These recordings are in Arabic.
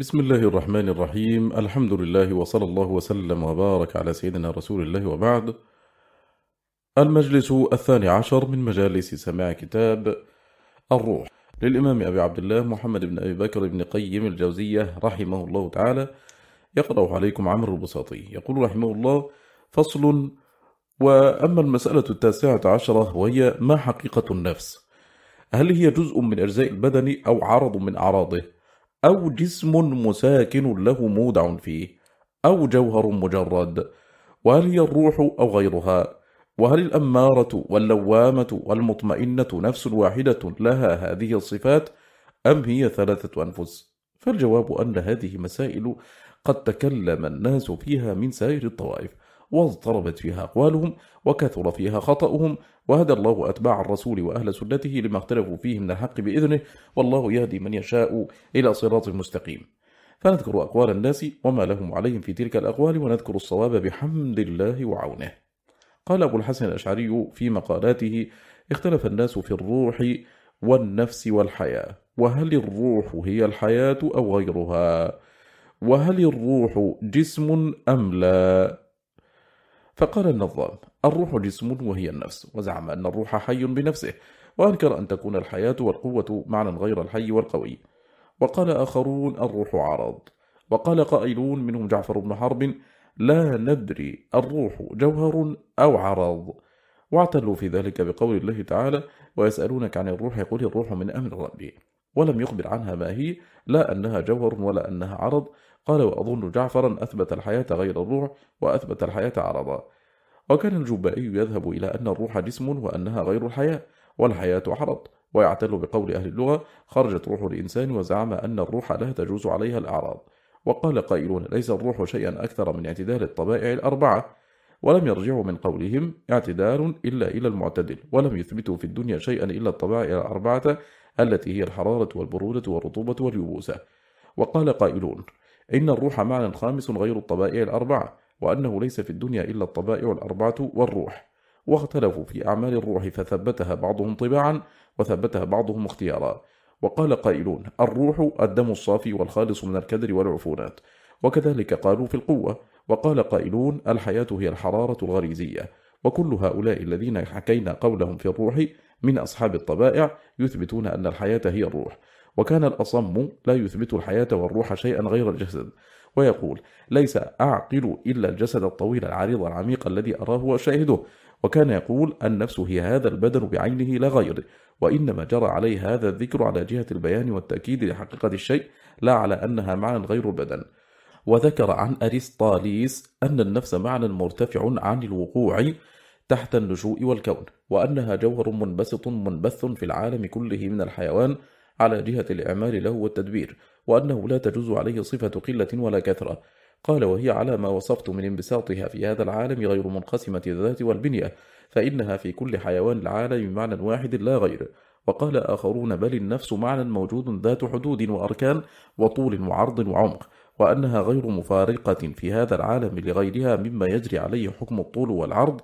بسم الله الرحمن الرحيم. الحمد لله وصلى الله وسلم وبارك على سيدنا رسول الله وبعد. المجلس الثاني عشر من مجالس سماع كتاب الروح. للإمام أبي عبد الله محمد بن أبي بكر بن قيم الجوزية رحمه الله تعالى. يقرأ عليكم عمر البساطي. يقول رحمه الله فصل وأما المسألة التاسعة عشرة وهي ما حقيقة النفس؟ هل هي جزء من أجزاء البدن أو عرض من أعراضه؟ أو جسم مساكن له مودع فيه أو جوهر مجرد وهل هي الروح أو غيرها؟ وهل الأمارة واللوامة والمطمئنة نفس واحدة لها هذه الصفات أم هي ثلاثة أنفس؟ فالجواب أن هذه مسائل قد تكلم الناس فيها من سائر الطوائف واضطربت فيها أقوالهم وكثر فيها خطأهم وهدى الله أتباع الرسول وأهل سنته لما اختلفوا فيه من الحق بإذنه والله يهدي من يشاء إلى صراط مستقيم فنذكر أقوال الناس وما لهم عليهم في تلك الأقوال ونذكر الصواب بحمد الله وعونه قال أبو الحسن الأشعري في مقالاته اختلف الناس في الروح والنفس والحياة وهل الروح هي الحياة أو غيرها؟ وهل الروح جسم أم لا؟ فقال النظام الروح جسم وهي النفس وزعم أن الروح حي بنفسه وأنكر أن تكون الحياة والقوة معنى غير الحي والقوي. وقال آخرون الروح عرض وقال قائلون منهم جعفر بن حرب لا ندري الروح جوهر أو عرض. واعتلوا في ذلك بقول الله تعالى ويسألونك عن الروح قل الروح من أمر ربي. ولم يخبر عنها ما هي لا أنها جوهر ولا أنها عرض. قال وأظن جعفرا أثبت الحياة غير الروح وأثبت الحياة عرضا. وكان الجبائي يذهب إلى أن الروح جسم وأنها غير الحياة والحياة عرض ويعتل بقول أهل اللغة خرجت روح الإنسان وزعم أن الروح لا تجوز عليها الأعراض. وقال قائلون ليس الروح شيئا أكثر من اعتدال الطبائع الأربعة. ولم يرجعوا من قولهم اعتدال إلا إلى المعتدل ولم يثبتوا في الدنيا شيئا إلا الطبائع الأربعة التي هي الحرارة والبرودة والرطوبة واليبوسة. وقال قائلون إن الروح معنى خامس غير الطبائع الأربعة. وأنه ليس في الدنيا إلا الطبائع الأربعة والروح. واختلفوا في أعمال الروح فثبتها بعضهم طباعا وثبتها بعضهم اختيارا. وقال قائلون الروح الدم الصافي والخالص من الكدر والعفونات. وكذلك قالوا في القوة. وقال قائلون الحياة هي الحرارة الغريزية. وكل هؤلاء الذين حكينا قولهم في الروح من أصحاب الطبائع يثبتون أن الحياة هي الروح. وكان الأصم لا يثبت الحياة والروح شيئا غير الجسد. ويقول ليس أعقل إلا الجسد الطويل العريض العميق الذي أراه وأشاهده. وكان يقول النفس هي هذا البدن بعينه لا غير. وإنما جرى عليه هذا الذكر على جهة البيان والتأكيد لحقيقة الشيء لا على أنها معنى غير البدن. وذكر عن أرسطاليس أن النفس معنى مرتفع عن الوقوع تحت النشوء والكون وأنها جوهر منبسط منبث في العالم كله من الحيوان على جهة الإعمال له والتدبير وأنه لا تجوز عليه صفة قلة ولا كثرة. قال وهي على ما وصفت من انبساطها في هذا العالم غير منقسمة الذات والبنية فإنها في كل حيوان العالم معنى واحد لا غير. وقال آخرون بل النفس معنى موجود ذات حدود وأركان وطول وعرض وعمق وأنها غير مفارقة في هذا العالم لغيرها مما يجري عليه حكم الطول والعرض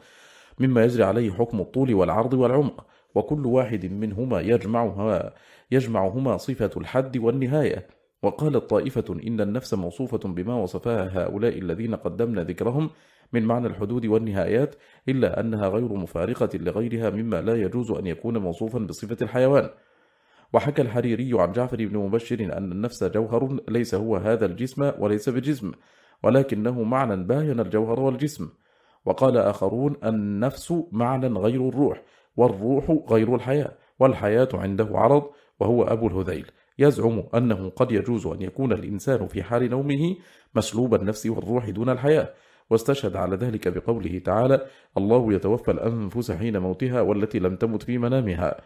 مما يجري عليه حكم الطول والعرض والعمق وكل واحد منهما يجمعها. يجمعهما صفة الحد والنهاية. وقالت طائفة إن النفس موصوفة بما وصفها هؤلاء الذين قدمنا ذكرهم من معنى الحدود والنهايات إلا أنها غير مفارقة لغيرها مما لا يجوز أن يكون موصوفا بصفة الحيوان. وحكى الحريري عن جعفر بن مبشر أن النفس جوهر ليس هو هذا الجسم وليس بجسم ولكنه معنى باين الجوهر والجسم. وقال آخرون النفس معنى غير الروح والروح غير الحياة والحياة عنده عرض وهو أبو الهذيل. يزعم أنه قد يجوز أن يكون الإنسان في حال نومه مسلوب النفس والروح دون الحياة. واستشهد على ذلك بقوله تعالى الله يتوفى الأنفس حين موتها والتي لم تمت في منامها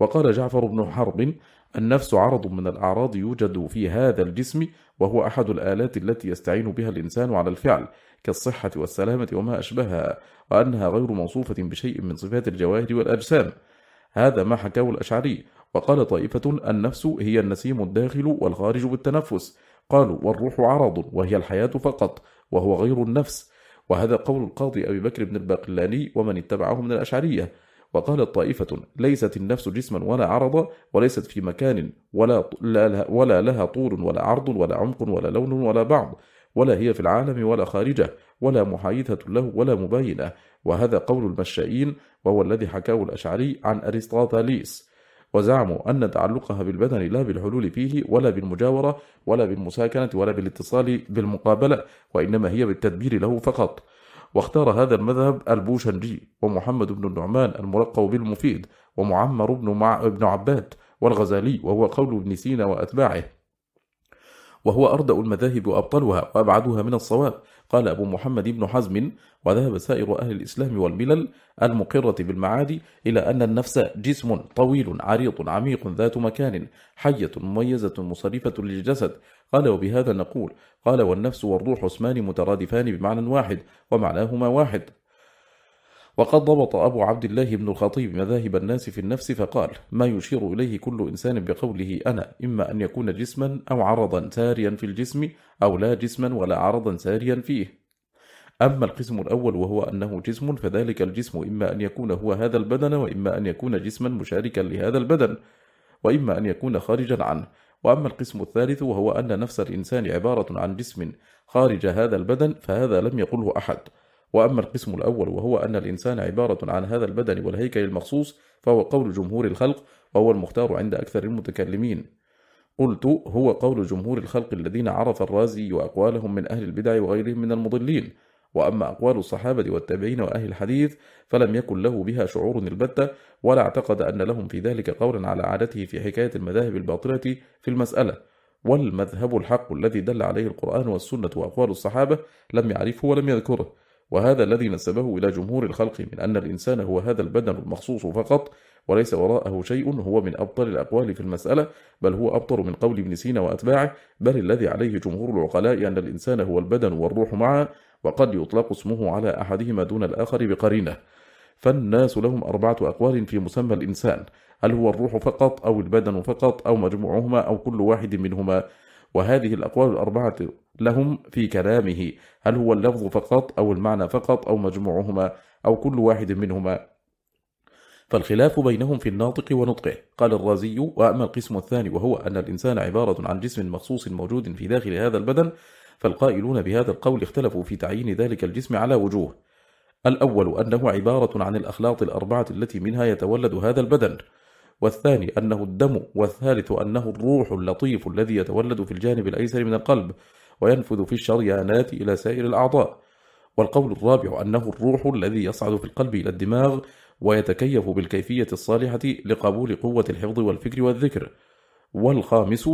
وقال جعفر بن حرب النفس عرض من الأعراض يوجد في هذا الجسم وهو أحد الآلات التي يستعين بها الإنسان على الفعل كالصحة والسلامة وما أشبهها وأنها غير موصوفة بشيء من صفات الجواهر والأجسام هذا ما حكاه الأشعري. وقال طائفة النفس هي النسيم الداخل والخارج بالتنفس. قالوا والروح عرض وهي الحياة فقط وهو غير النفس. وهذا قول القاضي أبي بكر بن الباقلاني ومن اتبعه من الأشعرية. وقالت طائفة ليست النفس جسما ولا عرضا وليست في مكان ولا, ولا لها طول ولا عرض ولا عمق ولا لون ولا بعض. ولا هي في العالم ولا خارجه. ولا محايدة له ولا مباينة. وهذا قول المشائين وهو الذي حكاه الأشعري عن أرسطاطاليس وزعموا أن تعلقها بالبدن لا بالحلول فيه ولا بالمجاورة ولا بالمساكنة ولا بالاتصال بالمقابلة وإنما هي بالتدبير له فقط. واختار هذا المذهب البوشنجي ومحمد بن النعمان الملقب بالمفيد ومعمر بن, مع... بن عباد والغزالي وهو قول ابن سينا وأتباعه. وهو أردأ المذاهب وأبطلها وأبعدها من الصواب قال أبو محمد بن حزم وذهب سائر أهل الإسلام والملل المقرة بالمعاد إلى أن النفس جسم طويل عريض عميق ذات مكان حية مميزة مصرفة للجسد. قال وبهذا نقول قال والنفس والروح اسمان مترادفان بمعنى واحد ومعناهما واحد. وقد ضبط أبو عبد الله بن الخطيب مذاهب الناس في النفس فقال ما يشير إليه كل إنسان بقوله أنا إما أن يكون جسما أو عرضا ساريا في الجسم أو لا جسما ولا عرضا ساريا فيه. أما القسم الأول وهو أنه جسم فذلك الجسم إما أن يكون هو هذا البدن وإما أن يكون جسما مشاركا لهذا البدن وإما أن يكون خارجا عنه. وأما القسم الثالث وهو أن نفس الإنسان عبارة عن جسم خارج هذا البدن فهذا لم يقله أحد. وأما القسم الأول وهو أن الإنسان عبارة عن هذا البدن والهيكل المخصوص فهو قول جمهور الخلق وهو المختار عند أكثر المتكلمين. قلت هو قول جمهور الخلق الذين عرف الرازي وأقوالهم من أهل البدع وغيرهم من المضلين. وأما أقوال الصحابة والتابعين وأهل الحديث فلم يكن له بها شعور البتة ولا اعتقد أن لهم في ذلك قولا على عادته في حكاية المذاهب الباطلة في المسألة. والمذهب الحق الذي دل عليه القرآن والسنة وأقوال الصحابة لم يعرفه ولم يذكره. وهذا الذي نسبه إلى جمهور الخلق من أن الإنسان هو هذا البدن المخصوص فقط وليس وراءه شيء هو من أبطل الأقوال في المسألة بل هو أبطل من قول ابن سينا وأتباعه بل الذي عليه جمهور العقلاء أن الإنسان هو البدن والروح معا وقد يطلق اسمه على أحدهما دون الآخر بقرينة. فالناس لهم أربعة أقوال في مسمى الإنسان هل هو الروح فقط أو البدن فقط أو مجموعهما أو كل واحد منهما؟ وهذه الأقوال الأربعة لهم في كلامه. هل هو اللفظ فقط أو المعنى فقط أو مجموعهما أو كل واحد منهما؟ فالخلاف بينهم في الناطق ونطقه. قال الرازي وأما القسم الثاني وهو أن الإنسان عبارة عن جسم مخصوص موجود في داخل هذا البدن فالقائلون بهذا القول اختلفوا في تعيين ذلك الجسم على وجوه. الأول أنه عبارة عن الأخلاط الأربعة التي منها يتولد هذا البدن. والثاني أنه الدم والثالث أنه الروح اللطيف الذي يتولد في الجانب الأيسر من القلب وينفذ في الشريانات إلى سائر الأعضاء. والقول الرابع أنه الروح الذي يصعد في القلب إلى الدماغ ويتكيف بالكيفية الصالحة لقبول قوة الحفظ والفكر والذكر. والخامس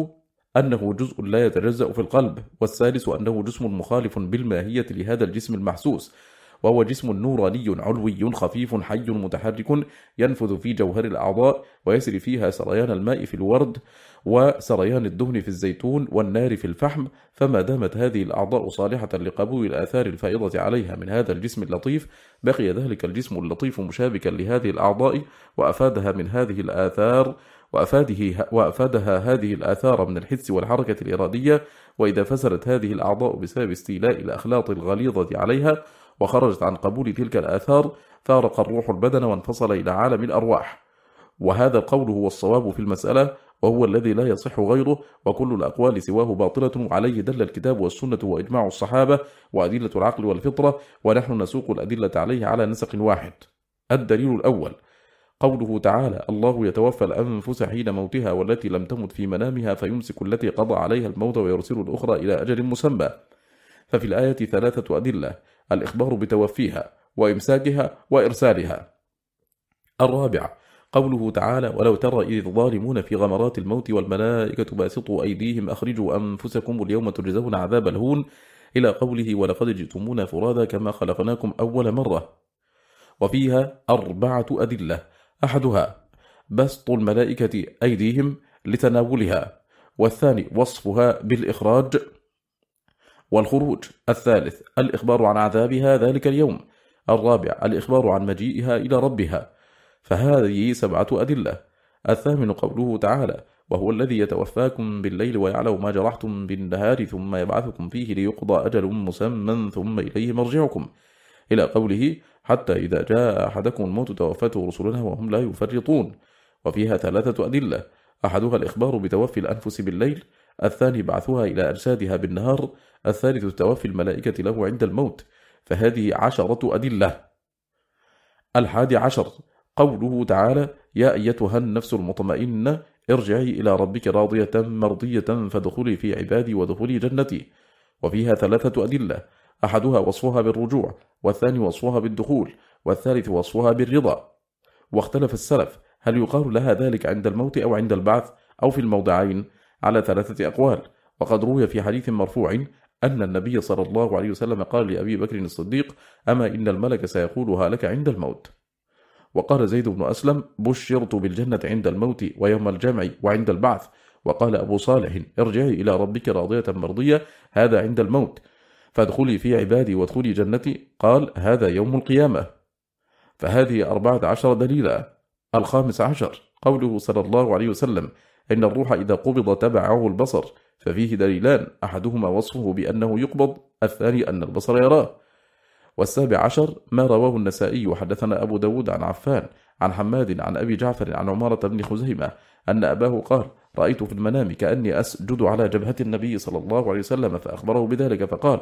أنه جزء لا يتجزأ في القلب والسادس أنه جسم مخالف بالماهية لهذا الجسم المحسوس وهو جسم نوراني علوي خفيف حي متحرك ينفذ في جوهر الأعضاء ويسري فيها سريان الماء في الورد وسريان الدهن في الزيتون والنار في الفحم. فما دامت هذه الأعضاء صالحة لقبول الآثار الفائضة عليها من هذا الجسم اللطيف بقي ذلك الجسم اللطيف مشابكا لهذه الأعضاء وأفادها من هذه الآثار وأفاده وأفادها هذه الآثار من الحس والحركة الإرادية. وإذا فسرت هذه الأعضاء بسبب استيلاء الأخلاط الغليظة عليها وخرجت عن قبول تلك الآثار فارق الروح البدن وانفصل إلى عالم الأرواح. وهذا القول هو الصواب في المسألة وهو الذي لا يصح غيره وكل الأقوال سواه باطلة. وعليه دل الكتاب والسنة وإجماع الصحابة وأدلة العقل والفطرة ونحن نسوق الأدلة عليه على نسق واحد. الدليل الأول. قوله تعالى الله يتوفى الأنفس حين موتها والتي لم تمت في منامها فيمسك التي قضى عليها الموت ويرسل الأخرى إلى أجل مسمى. ففي الآية ثلاثة أدلة. الإخبار بتوفيها وإمساكها وإرسالها. الرابع قوله تعالى ولو ترى إذ الظالمون في غمرات الموت والملائكة باسطوا أيديهم أخرجوا أنفسكم اليوم تجزون عذاب الهون. إلى قوله ولقد جئتمونا فرادا كما خلقناكم أول مرة. وفيها أربعة أدلة أحدها بسط الملائكة أيديهم لتناولها والثاني وصفها بالإخراج. والخروج الثالث الإخبار عن عذابها ذلك اليوم. الرابع الإخبار عن مجيئها إلى ربها. فهذه سبعة أدلة. الثامن قوله تعالى وهو الذي يتوفاكم بالليل ويعلم ما جرحتم بالنهار ثم يبعثكم فيه ليقضى أجل مسمى ثم إليه مرجعكم. إلى قوله حتى إذا جاء أحدكم الموت توفته رسلنا وهم لا يفرطون. وفيها ثلاثة أدلة. أحدها الإخبار بتوفي الأنفس بالليل الثاني بعثها إلى أجسادها بالنهار الثالث توفي الملائكة له عند الموت فهذه عشرة أدلة. الحادي عشر قوله تعالى يا أيتها النفس المطمئنة ارجعي إلى ربك راضية مرضية فدخلي في عبادي ودخلي جنتي. وفيها ثلاثة أدلة أحدها وصفها بالرجوع والثاني وصفها بالدخول والثالث وصفها بالرضا. واختلف السلف هل يقال لها ذلك عند الموت أو عند البعث أو في الموضعين؟ على ثلاثة أقوال. وقد روي في حديث مرفوع أن النبي صلى الله عليه وسلم قال لأبي بكر الصديق أما إن الملك سيقولها لك عند الموت؟ وقال زيد بن أسلم بشرت بالجنة عند الموت ويوم الجمع وعند البعث. وقال أبو صالح ارجعي إلى ربك راضية مرضية هذا عند الموت. فادخلي في عبادي وادخلي جنتي. قال هذا يوم القيامة. فهذه أربعة عشر دليلا. الخامس عشر قوله صلى الله عليه وسلم فإن الروح إذا قبض تبعه البصر ففيه دليلان أحدهما وصفه بأنه يقبض الثاني أن البصر يراه. والسابع عشر ما رواه النسائي وحدثنا أبو داود عن عفان عن حماد عن أبي جعفر عن عمارة بن خزيمة أن أباه قال رأيت في المنام كأني أسجد على جبهة النبي صلى الله عليه وسلم فأخبره بذلك فقال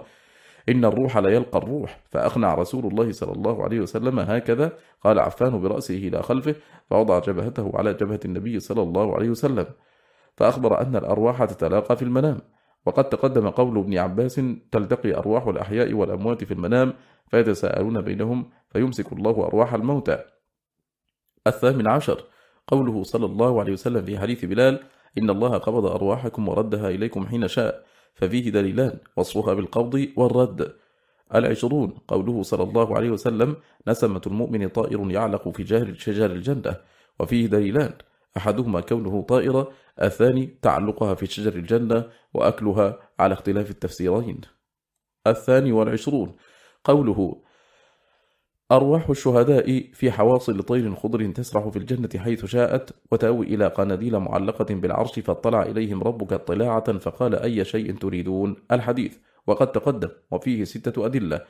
إن الروح لا يلقى الروح. فأقنع رسول الله صلى الله عليه وسلم هكذا. قال عفان برأسه إلى خلفه فوضع جبهته على جبهة النبي صلى الله عليه وسلم. فأخبر أن الأرواح تتلاقى في المنام. وقد تقدم قول ابن عباس تلتقي أرواح الأحياء والأموات في المنام فيتساءلون بينهم فيمسك الله أرواح الموتى. الثامن عشر. قوله صلى الله عليه وسلم في حديث بلال إن الله قبض أرواحكم وردها إليكم حين شاء. ففيه دليلان وصفها بالقبض والرد. العشرون قوله صلى الله عليه وسلم نسمة المؤمن طائر يعلق في جهر شجر الجنة. وفيه دليلان أحدهما كونه طائرة الثاني تعلقها في شجر الجنة وأكلها على اختلاف التفسيرين. الثاني والعشرون قوله أرواح الشهداء في حواصل طير خضر تسرح في الجنة حيث شاءت وتأوي إلى قناديل معلقة بالعرش فاطلع إليهم ربك اطلاعة فقال أي شيء تريدون؟ الحديث. وقد تقدم وفيه ستة أدلة.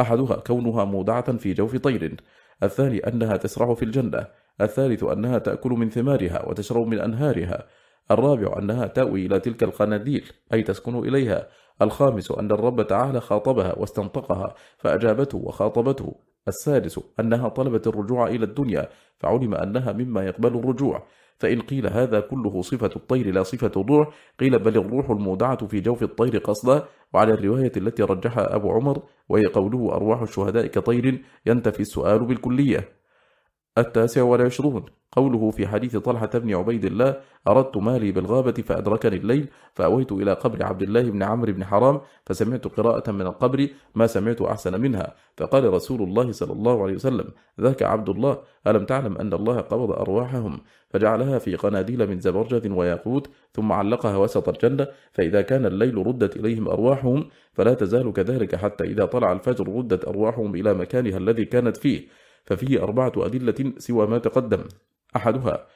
أحدها كونها مودعة في جوف طير. الثاني أنها تسرح في الجنة. الثالث أنها تأكل من ثمارها وتشرب من أنهارها. الرابع أنها تأوي إلى تلك القناديل أي تسكن إليها. الخامس أن الرب تعالى خاطبها واستنطقها فأجابته وخاطبته. السادس أنها طلبت الرجوع إلى الدنيا فعلم أنها مما يقبل الرجوع. فإن قيل هذا كله صفة الطير لا صفة الروح قيل بل الروح المودعة في جوف الطير قصدا. وعلى الرواية التي رجحها أبو عمر وهي قوله أرواح الشهداء كطير ينتفي السؤال بالكلية. التاسع والعشرون. قوله في حديث طلحة بن عبيد الله أردت مالي بالغابة فأدركني الليل فأويت إلى قبر عبد الله بن عمرو بن حرام فسمعت قراءة من القبر ما سمعت أحسن منها. فقال رسول الله صلى الله عليه وسلم ذاك عبد الله ألم تعلم أن الله قبض أرواحهم؟ فجعلها في قناديل من زبرجة وياقوت ثم علقها وسط الجنة فإذا كان الليل ردت إليهم أرواحهم فلا تزال كذلك حتى إذا طلع الفجر ردت أرواحهم إلى مكانها الذي كانت فيه. ففيه أربعة أدلة سوى ما تقدم. أحدها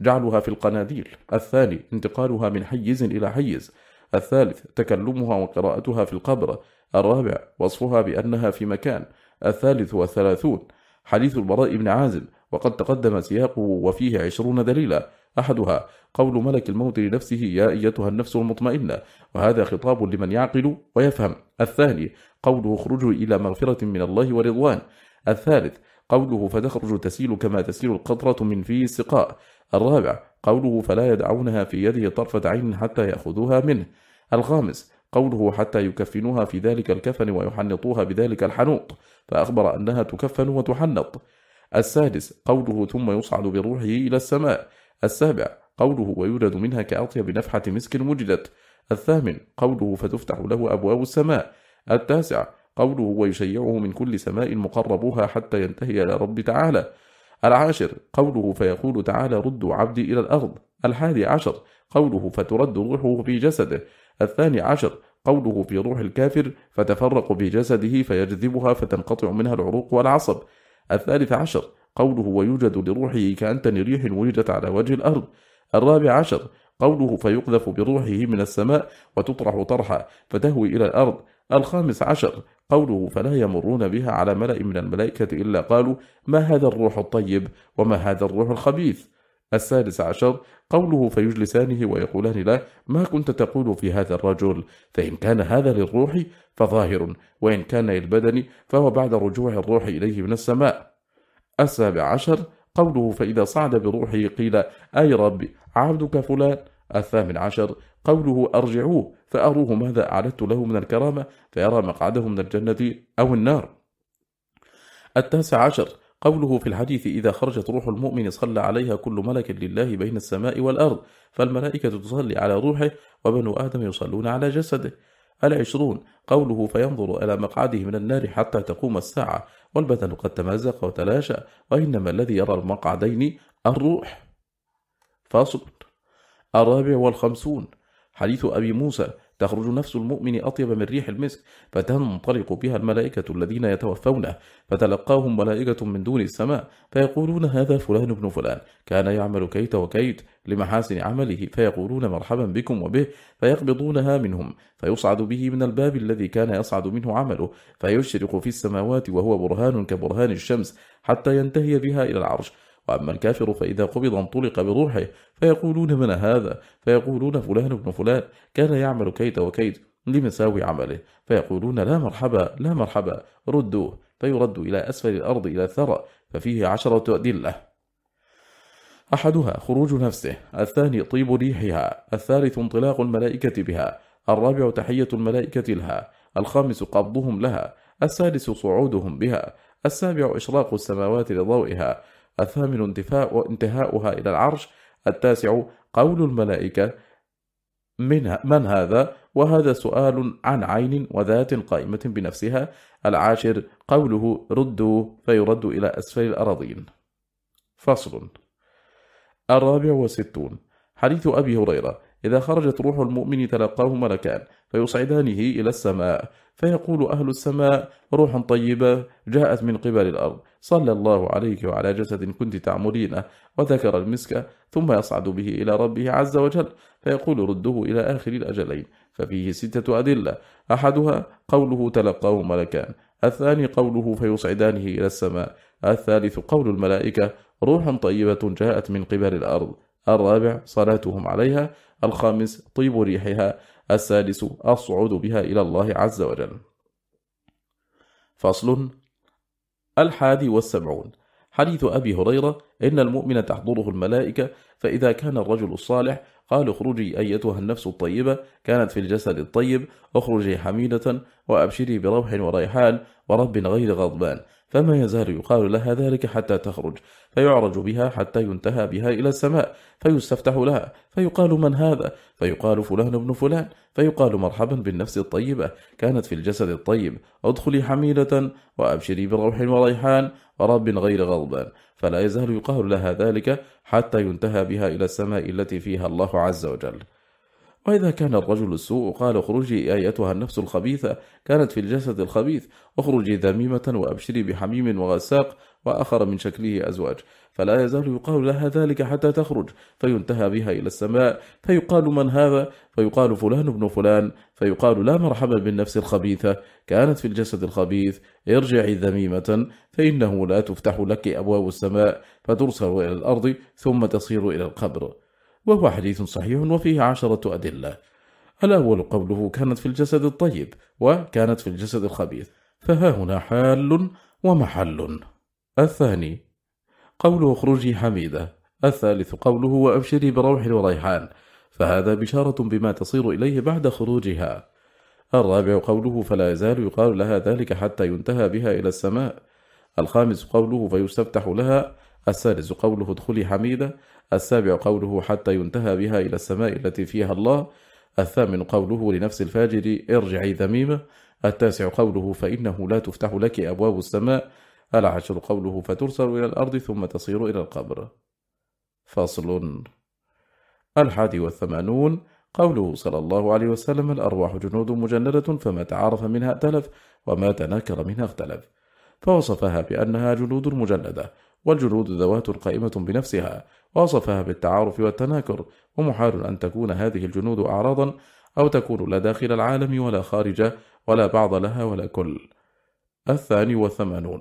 جعلها في القناديل. الثاني انتقالها من حيز إلى حيز. الثالث تكلمها وقراءتها في القبر. الرابع وصفها بأنها في مكان. الثالث والثلاثون حديث البراء بن عازم. وقد تقدم سياقه وفيه عشرون دليلا. أحدها قول ملك الموت لنفسه يا أيتها النفس المطمئنة. وهذا خطاب لمن يعقل ويفهم. الثاني قوله اخرجوا إلى مغفرة من الله ورضوان. الثالث قوله فتخرج تسيل كما تسيل القطرة من في السقاء الرابع قوله فلا يدعونها في يده طرفة عين حتى يأخذوها منه. الخامس قوله حتى يكفنوها في ذلك الكفن ويحنطوها بذلك الحنوط فأخبر أنها تكفن وتحنط. السادس قوله ثم يصعد بروحه إلى السماء. السابع قوله ويولد منها كأطيب نفحة مسك وجدت الثامن قوله فتفتح له أبواب السماء. التاسع قوله ويشيعه من كل سماء مقربها حتى ينتهي إلى رب تعالى. العاشر قوله فيقول تعالى ردوا عبدي إلى الأرض. الحادي عشر قوله فترد روحه في جسده. الثاني عشر قوله في روح الكافر فتفرق في جسده فيجذبها فتنقطع منها العروق والعصب. الثالث عشر قوله ويوجد لروحه كأنتن ريح وجدت على وجه الأرض. الرابع عشر قوله فيقذف بروحه من السماء وتطرح طرحا فتهوي إلى الأرض. الخامس عشر قوله فلا يمرون بها على ملأ من الملائكة إلا قالوا ما هذا الروح الطيب وما هذا الروح الخبيث. السادس عشر قوله فيجلسانه ويقولان له ما كنت تقول في هذا الرجل فإن كان هذا للروح فظاهر وإن كان للبدن فهو بعد رجوع الروح إليه من السماء. السابع عشر قوله فإذا صعد بروحه قيل أي رب عبدك فلان. الثامن عشر قوله أرجعوه فأروه ماذا أعددت له من الكرامة فيرى مقعده من الجنة أو النار. التاسع عشر قوله في الحديث إذا خرجت روح المؤمن صلى عليها كل ملك لله بين السماء والأرض فالملائكة تصلي على روحه وبنو آدم يصلون على جسده. العشرون قوله فينظر إلى مقعده من النار حتى تقوم الساعة والبدن قد تمازق وتلاشى وإنما الذي يرى المقعدين الروح. فاصل. الرابع والخمسون حديث أبي موسى تخرج نفس المؤمن أطيب من ريح المسك فتنطلق بها الملائكة الذين يتوفونه فتلقاهم ملائكة من دون السماء فيقولون هذا فلان بن فلان كان يعمل كيت وكيت لمحاسن عمله فيقولون مرحبا بكم وبه فيقبضونها منهم فيصعد به من الباب الذي كان يصعد منه عمله فيشرق في السماوات وهو برهان كبرهان الشمس حتى ينتهي بها إلى العرش. وأما الكافر فإذا قبض انطلق بروحه فيقولون من هذا؟ فيقولون فلان بن فلان كان يعمل كيد وكيد لمساوي عمله. فيقولون لا مرحبا لا مرحبا ردوه. فيرد إلى أسفل الأرض إلى الثرى ففيه عشرة أدلة. أحدها خروج نفسه الثاني طيب ريحها الثالث انطلاق الملائكة بها الرابع تحية الملائكة لها الخامس قبضهم لها السادس صعودهم بها السابع إشراق السماوات لضوئها الثامن انتفاء انتهاؤها إلى العرش التاسع. قول الملائكة من, من هذا؟ وهذا سؤال عن عين وذات قائمة بنفسها العاشر. قوله ردوا فيرد إلى أسفل الأراضين. فصل. الرابع وستون حديث أبي هريرة إذا خرجت روح المؤمن تلقاه ملكان فيصعدانه إلى السماء. فيقول أهل السماء روح طيبة جاءت من قبل الأرض. صلى الله عليك وعلى جسد كنت تعمرينه وذكر المسك ثم يصعد به إلى ربه عز وجل فيقول رده إلى آخر الأجلين ففيه ستة أدلة. أحدها قوله تلقاه ملكان الثاني قوله فيصعدانه إلى السماء. الثالث قول الملائكة روح طيبة جاءت من قبل الأرض. الرابع صلاتهم عليها. الخامس طيب ريحها. السادس الصعود بها إلى الله عز وجل. فصل الحادي والسبعون. حديث أبي هريرة إن المؤمن تحضره الملائكة فإذا كان الرجل الصالح قال اخرجي أيتها النفس الطيبة كانت في الجسد الطيب اخرجي حميدة وأبشري بروح وريحان ورب غير غضبان. فما يزال يقال لها ذلك حتى تخرج فيعرج بها حتى ينتهى بها إلى السماء فيستفتح لها فيقال من هذا؟ فيقال فلان ابن فلان فيقال مرحبا بالنفس الطيبة كانت في الجسد الطيب ادخلي حميلة وأبشري بروح وريحان ورب غير غضبان. فلا يزال يقال لها ذلك حتى ينتهى بها إلى السماء التي فيها الله عز وجل. وإذا كان الرجل السوء قال اخرجي أيتها النفس الخبيثة كانت في الجسد الخبيث اخرجي ذميمة وأبشري بحميم وغساق وآخر من شكله أزواج. فلا يزال يقال لها ذلك حتى تخرج فينتهى بها إلى السماء فيقال من هذا؟ فيقال فلان ابن فلان فيقال لا مرحبا بالنفس الخبيثة كانت في الجسد الخبيث ارجعي ذميمة فإنه لا تفتح لك أبواب السماء فترسل إلى الأرض ثم تصير إلى القبر. وهو حديث صحيح وفيه عشرة أدلة. الأول قوله كانت في الجسد الطيب وكانت في الجسد الخبيث فها هنا حال ومحل. الثاني قوله اخرجي حميدة. الثالث قوله وأبشري بروح وريحان فهذا بشارة بما تصير إليه بعد خروجها. الرابع قوله فلا يزال يقال لها ذلك حتى ينتهى بها إلى السماء. الخامس قوله فيستفتح لها. السادس قوله ادخلي حميدة. السابع قوله حتى ينتهى بها إلى السماء التي فيها الله. الثامن قوله لنفس الفاجر ارجعي ذميمة التاسع قوله فإنه لا تفتح لك أبواب السماء. العشر قوله فترسل إلى الأرض ثم تصير إلى القبر. فاصل الحادي والثمانون قوله صلى الله عليه وسلم الأرواح جنود مجندة فما تعرف منها ائتلف وما تناكر منها اختلف. فوصفها بأنها جلود مجندة والجلود ذوات قائمة بنفسها وصفها بالتعارف والتناكر ومحال أن تكون هذه الجنود أعراضا أو تكون لا داخل العالم ولا خارجه ولا بعض لها ولا كل. الثاني والثمانون.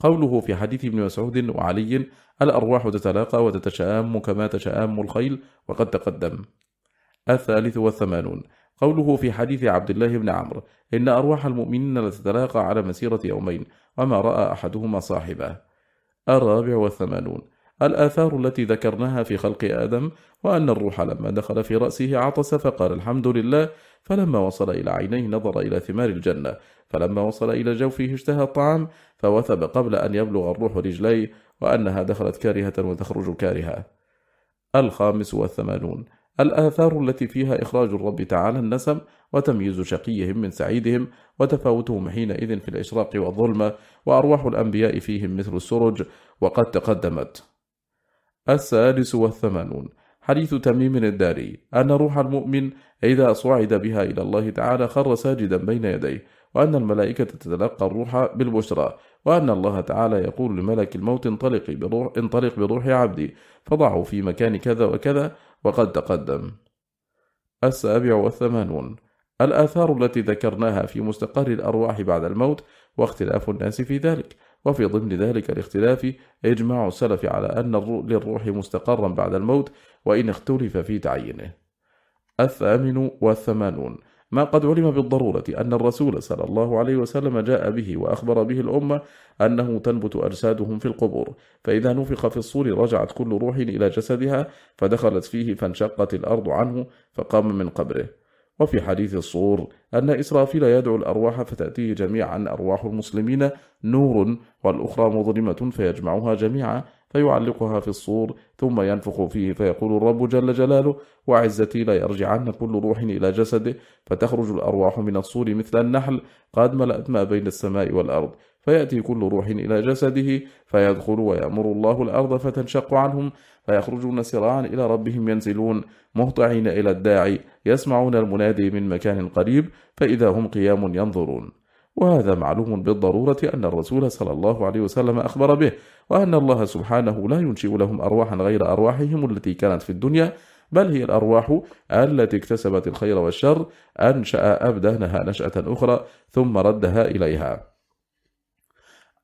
قوله في حديث ابن مسعود وعلي الأرواح تتلاقى وتتشآم كما تشآم الخيل وقد تقدم. الثالث والثمانون. قوله في حديث عبد الله بن عمرو إن أرواح المؤمنين لتتلاقى على مسيرة يومين وما رأى أحدهما صاحبه. الرابع والثمانون. الآثار التي ذكرناها في خلق آدم وأن الروح لما دخل في رأسه عطس فقال الحمد لله فلما وصل إلى عينيه نظر إلى ثمار الجنة. فلما وصل إلى جوفه اشتهى الطعام فوثب قبل أن يبلغ الروح رجليه وأنها دخلت كارهة وتخرج كارهة. الخامس والثمانون. الآثار التي فيها إخراج الرب تعالى النسم وتمييز شقيهم من سعيدهم وتفاوتهم حينئذ في الإشراق والظلمة وأرواح الأنبياء فيهم مثل السرج وقد تقدمت. السادس والثمانون. حديث تميم الداري. أن روح المؤمن إذا صعد بها إلى الله تعالى خر ساجدا بين يديه وأن الملائكة تتلقى الروح بالبشرى وأن الله تعالى يقول لملك الموت انطلق بروح, انطلق بروح عبدي فضعه في مكان كذا وكذا وقد تقدم. السابع والثمانون. الآثار التي ذكرناها في مستقر الأرواح بعد الموت واختلاف الناس في ذلك. وفي ضمن ذلك الاختلاف إجماع السلف على أن للروح مستقرا بعد الموت وإن اختلف في تعيينه. الثامن والثمانون. ما قد علم بالضرورة أن الرسول صلى الله عليه وسلم جاء به وأخبر به الأمة أنه تنبت أجسادهم في القبور فإذا نفخ في الصور رجعت كل روح إلى جسدها فدخلت فيه فانشقت الأرض عنه فقام من قبره. وفي حديث الصور أن إسرافيل يدعو الأرواح فتأتيه جميعا أرواح المسلمين نور والأخرى مظلمة فيجمعها جميعا. فيعلقها في الصور ثم ينفخ فيه فيقول الرب جل جلاله وعزتي لا يرجعن كل روح إلى جسده فتخرج الأرواح من الصور مثل النحل قد ملأت ما بين السماء والأرض فيأتي كل روح إلى جسده فيدخل ويأمر الله الأرض فتنشق عنهم فيخرجون سراعا إلى ربهم ينزلون مهطعين إلى الداعي يسمعون المنادي من مكان قريب فإذا هم قيام ينظرون وهذا معلوم بالضرورة أن الرسول صلى الله عليه وسلم أخبر به وأن الله سبحانه لا ينشئ لهم أرواحا غير أرواحهم التي كانت في الدنيا بل هي الأرواح التي اكتسبت الخير والشر أنشأ أبدانها نشأة أخرى ثم ردها إليها.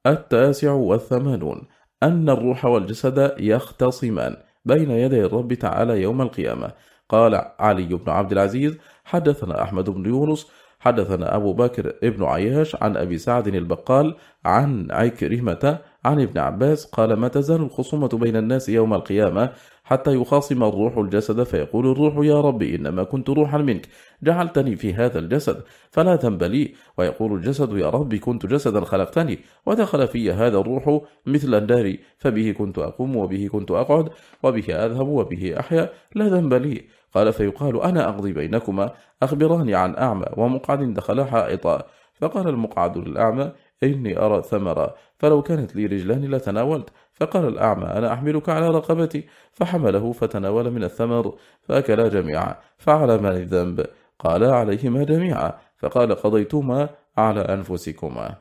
التاسع والثمانون أن الروح والجسد يختصمان بين يدي الرب تعالى يوم القيامة. قال علي بن عبد العزيز حدثنا أحمد بن يونس حدثنا أبو بكر ابن عياش عن أبي سعد البقال عن عكرمة عن ابن عباس قال ما تزال الخصومة بين الناس يوم القيامة حتى يخاصم الروح الجسد فيقول الروح يا ربي إنما كنت روحا منك جعلتني في هذا الجسد فلا تنبلي ويقول الجسد يا ربي كنت جسدا خلقتني ودخل في هذا الروح مثل النار فبه كنت أقوم وبه كنت أقعد وبه أذهب وبه أحيا لا ذنب لي قال فيقال أنا أقضي بينكما أخبراني عن أعمى ومقعد دخل حائطا. فقال المقعد للأعمى إني أرى ثمرا فلو كانت لي رجلان لتناولت. فقال الأعمى أنا أحملك على رقبتي. فحمله فتناول من الثمر فأكلا جميعا فعلى ما الذنب. قال عليهما جميعا. فقال قضيتما على أنفسكما.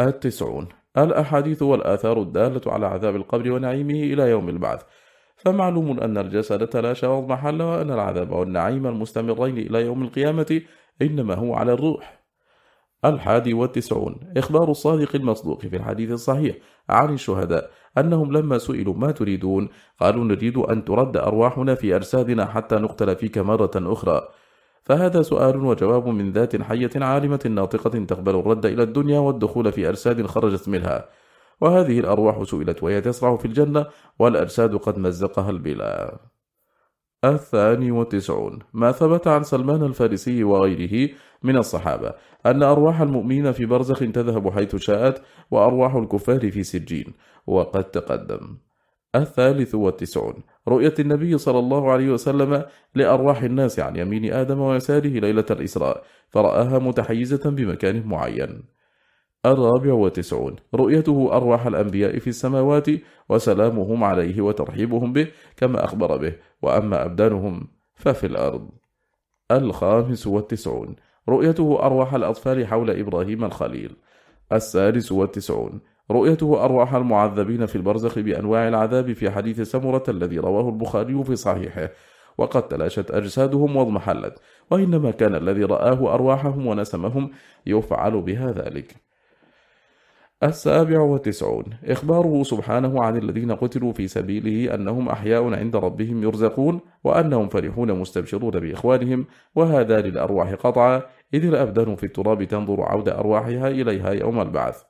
التسعون. الأحاديث والآثار الدالة على عذاب القبر ونعيمه إلى يوم البعث. فمعلوم أن الجسد تلاشى واضمحل وأن العذاب والنعيم المستمرين إلى يوم القيامة إنما هو على الروح. الحادي والتسعون. إخبار الصادق المصدوق في الحديث الصحيح عن الشهداء أنهم لما سئلوا ما تريدون؟ قالوا نريد أن ترد أرواحنا في أجسادنا حتى نقتل فيك مرة أخرى. فهذا سؤال وجواب من ذات حية عالمة ناطقة تقبل الرد إلى الدنيا والدخول في أجساد خرجت منها. وهذه الأرواح سئلت وهي تسرع في الجنة والأجساد قد مزقها البلا. الثاني والتسعون. ما ثبت عن سلمان الفارسي وغيره من الصحابة أن أرواح المؤمنين في برزخ تذهب حيث شاءت وأرواح الكفار في سجين وقد تقدم. الثالث والتسعون. رؤية النبي صلى الله عليه وسلم لأرواح الناس عن يمين آدم ويساره ليلة الإسراء فرآها متحيزة بمكان معين. الرابع والتسعون رؤيته أرواح الأنبياء في السماوات وسلامهم عليه وترحيبهم به كما أخبر به. وأما أبدانهم ففي الأرض. الخامس والتسعون. رؤيته أرواح الأطفال حول إبراهيم الخليل. السادس والتسعون. رؤيته أرواح المعذبين في البرزخ بأنواع العذاب في حديث سمرة الذي رواه البخاري في صحيحه. وقد تلاشت أجسادهم واضمحلت وإنما كان الذي رآه أرواحهم ونسمهم يفعل بها ذلك. السابع والتسعون. إخباره سبحانه عن الذين قتلوا في سبيله أنهم أحياء عند ربهم يرزقون وأنهم فرحون مستبشرون بإخوانهم وهذا للأرواح قطعا. إذ الأبدان في التراب تنظر عود أرواحها إليها يوم البعث.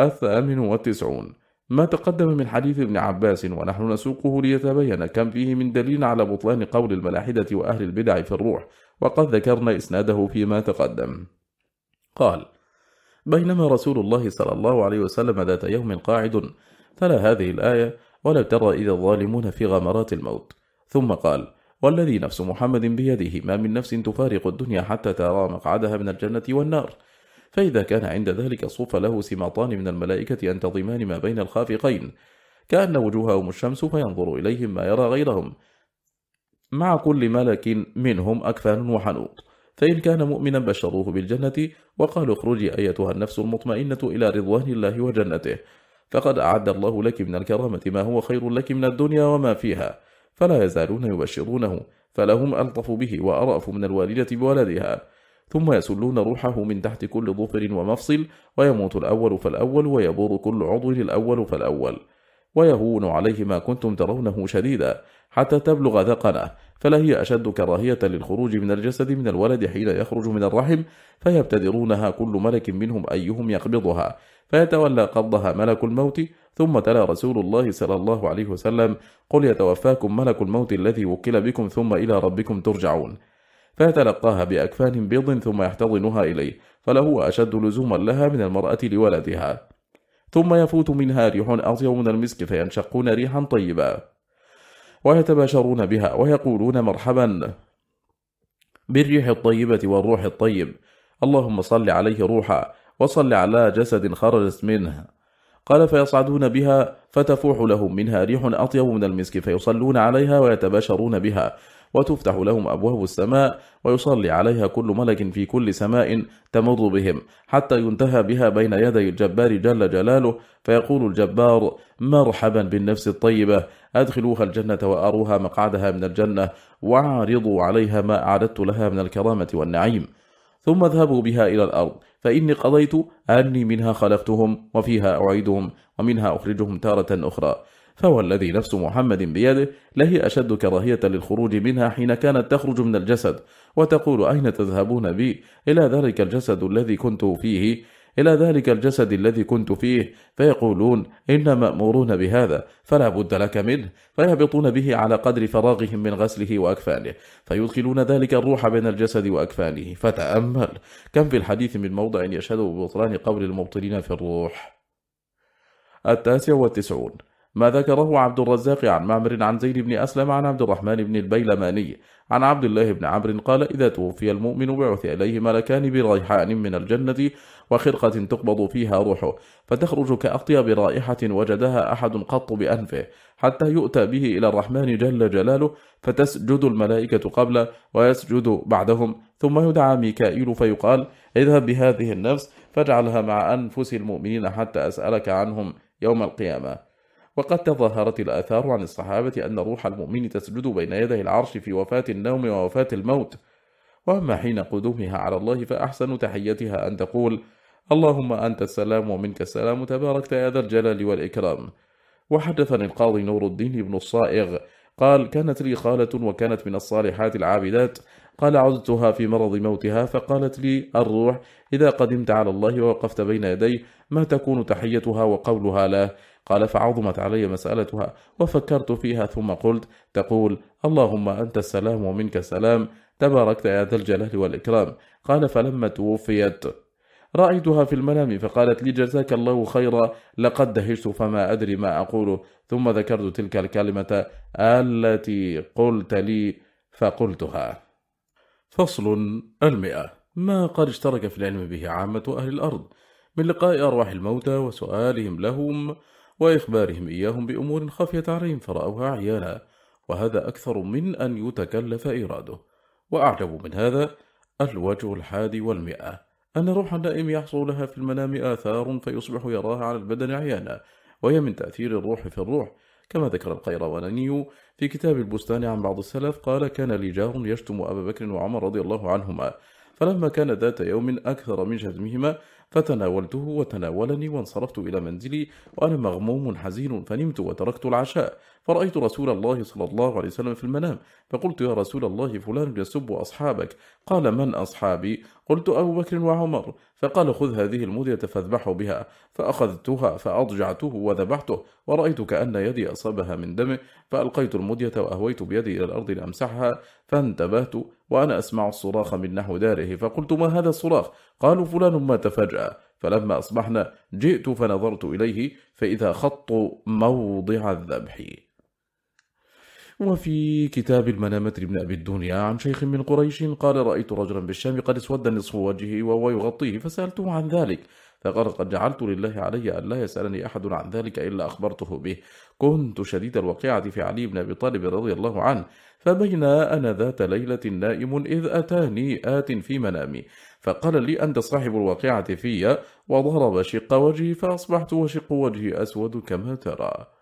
الثامن والتسعون. ما تقدم من حديث ابن عباس ونحن نسوقه ليتبين كم فيه من دليل على بطلان قول الملاحدة وأهل البدع في الروح وقد ذكرنا إسناده فيما تقدم. قال بينما رسول الله صلى الله عليه وسلم ذات يوم قاعد تلا هذه الآية ولا ترى إذا الظالمون في غمرات الموت. ثم قال والذي نفس محمد بيده ما من نفس تفارق الدنيا حتى ترى مقعدها من الجنة والنار. فإذا كان عند ذلك صف له سماطان من الملائكة أن تضمان ما بين الخافقين. كأن وجوههم الشمس فينظر إليهم ما يرى غيرهم. مع كل ملك منهم أكفان وحنوط فإن كان مؤمنا بشروه بالجنة وقالوا اخرجي أيتها النفس المطمئنة إلى رضوان الله وجنته. فقد أعد الله لك من الكرامة ما هو خير لك من الدنيا وما فيها. فلا يزالون يبشرونه فلهم ألطف به وأرأف من الوالدة بولدها. ثم يسلون روحه من تحت كل ظفر ومفصل ويموت الأول فالأول ويبور كل عضو الأول فالأول. ويهون عليه ما كنتم ترونه شديدا حتى تبلغ ذقنه فلا هي أشد كراهية للخروج من الجسد من الولد حين يخرج من الرحم فيبتدرونها كل ملك منهم أيهم يقبضها فيتولى قبضها ملك الموت ثم تلا رسول الله صلى الله عليه وسلم قل يتوفاكم ملك الموت الذي وكل بكم ثم إلى ربكم ترجعون. فيتلقاها بأكفان بيض ثم يحتضنها إليه فلهو أشد لزوما لها من المرأة لولدها. ثم يفوت منها ريح أطيب من المسك فينشقون ريحا طيبا. ويتباشرون بها ويقولون مرحبا بالريح الطيبة والروح الطيب. اللهم صل عليه روحا وصل على جسد خرجت منه. قال فيصعدون بها فتفوح لهم منها ريح أطيب من المسك فيصلون عليها ويتباشرون بها. وتفتح لهم أبواب السماء ويصلي عليها كل ملك في كل سماء تمر بهم حتى ينتهى بها بين يدي الجبار جل جلاله. فيقول الجبار مرحبا بالنفس الطيبة أدخلوها الجنة وأروها مقعدها من الجنة وعارضوا عليها ما أعددت لها من الكرامة والنعيم. ثم اذهبوا بها إلى الأرض فإني قضيت أني منها خلقتهم وفيها أعيدهم ومنها أخرجهم تارة أخرى. فوالذي نفس محمد بيده لهي أشد كراهية للخروج منها حين كانت تخرج من الجسد وتقول أين تذهبون بي؟ إلى ذلك الجسد الذي كنت فيه إلى ذلك الجسد الذي كنت فيه فيقولون إن مأمورون بهذا فلا بد لك منه فيهبطون به على قدر فراغهم من غسله وأكفانه فيدخلون ذلك الروح بين الجسد وأكفانه فتأمل. كم في الحديث من موضع يشهد ببطلان قول المبطلين في الروح؟ التاسع والتسعون. ما ذكره عبد الرزاق عن معمر عن زيد بن أسلم عن عبد الرحمن بن البيلماني عن عبد الله بن عمرو قال إذا توفي المؤمن بعث إليه ملكان بريحان من الجنة وخرقة تقبض فيها روحه فتخرج كأطيب رائحة وجدها أحد قط بأنفه حتى يؤتى به إلى الرحمن جل جلاله فتسجد الملائكة قبله ويسجد بعدهم ثم يدعى ميكائيل فيقال اذهب بهذه النفس فاجعلها مع أنفس المؤمنين حتى أسألك عنهم يوم القيامة وقد تظاهرت الآثار عن الصحابة أن روح المؤمن تسجد بين يدي العرش في وفاة النوم ووفاة الموت. وأما حين قدومها على الله فأحسن تحيتها أن تقول اللهم أنت السلام ومنك السلام تباركت يا ذا الجلال والإكرام. وحدثني القاضي نور الدين بن الصائغ قال كانت لي خالة وكانت من الصالحات العابدات قال عدتها في مرض موتها فقالت لي الروح إذا قدمت على الله ووقفت بين يديه ما تكون تحيتها وقولها له؟ قال فعظمت علي مسألتها وفكرت فيها ثم قلت تقول اللهم أنت السلام ومنك السلام تباركت يا ذا الجلال والإكرام. قال فلما توفيت. رأيتها في المنام فقالت لي جزاك الله خيرا لقد دهشت فما أدري ما أقوله. ثم ذكرت تلك الكلمة التي قلت لي فقلتها. فصل المئة. ما قد اشترك في العلم به عامة أهل الأرض من لقاء أرواح الموتى وسؤالهم لهم وإخبارهم إياهم بأمور خافية عليهم فرأوها عيانا وهذا أكثر من أن يتكلف إراده. وأعجب من هذا الوجه الحادي والمئة أن روح النائم يحصل لها في المنام آثار فيصبح يراها على البدن عيانا وهي من تأثير الروح في الروح كما ذكر القيرواني في كتاب البستان عن بعض السلف قال كان لي جار يشتم أبا بكر وعمر رضي الله عنهما. فلما كان ذات يوم أكثر من شتمهما فتناولته وتناولني وانصرفت إلى منزلي وأنا مغموم حزين فنمت وتركت العشاء. فرأيت رسول الله صلى الله عليه وسلم في المنام فقلت يا رسول الله فلان يسب أصحابك. قال من أصحابي؟ قلت أبو بكر وعمر. فقال خذ هذه المذية فاذبحوا بها. فأخذتها فأضجعته وذبحته ورأيت كأن يدي أصابها من دمه فألقيت المذية وأهويت بيدي إلى الأرض لأمسحها. فانتبهت وأنا أسمع الصراخ من نحو داره. فقلت ما هذا الصراخ؟ قالوا فلان مات فجأة. فلما أصبحنا جئت فنظرت إليه فإذا خط موضع الذبح. وفي كتاب المنامة لابن أبي الدنيا عن شيخ من قريش قال رأيت رجلا بالشام قد اسود نصف وجهه وهو يغطيه فسألته عن ذلك. فقال قد جعلت لله علي أن لا يسألني أحد عن ذلك إلا أخبرته به. كنت شديد الوقعة في علي بن أبي طالب رضي الله عنه فبين أنا ذات ليلة نائم إذ أتاني آت في منامي. فقال لي أنت صاحب الواقعة في وضرب شق وجهي فأصبحت وشق وجهي أسود كما ترى.